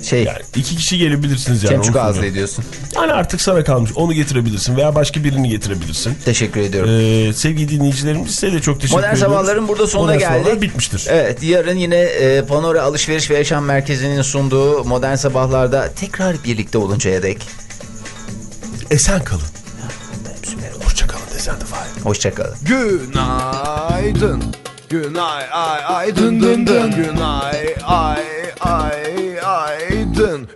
şey Yani iki kişi gelebilirsiniz yani. Çemçuk ağızlı ediyorsun. Yani artık sana kalmış. Onu getirebilirsin veya başka birini getirebilirsin. Teşekkür ediyorum. Ee, sevgili dinleyicilerimiz size de çok teşekkür Modern ediyoruz. Sabahların burada sonuna Modern geldik. Sabahlar bitmiştir. Evet yarın yine e, Panora Alışveriş ve Yaşam Merkezi'nin sunduğu Modern Sabahlar'da tekrar birlikte oluncaya dek. Esen kalın. De Fahir. Hoşçakalın. Günaydın. Günay ay ay dın dın dın. Günay ay ay ay dın.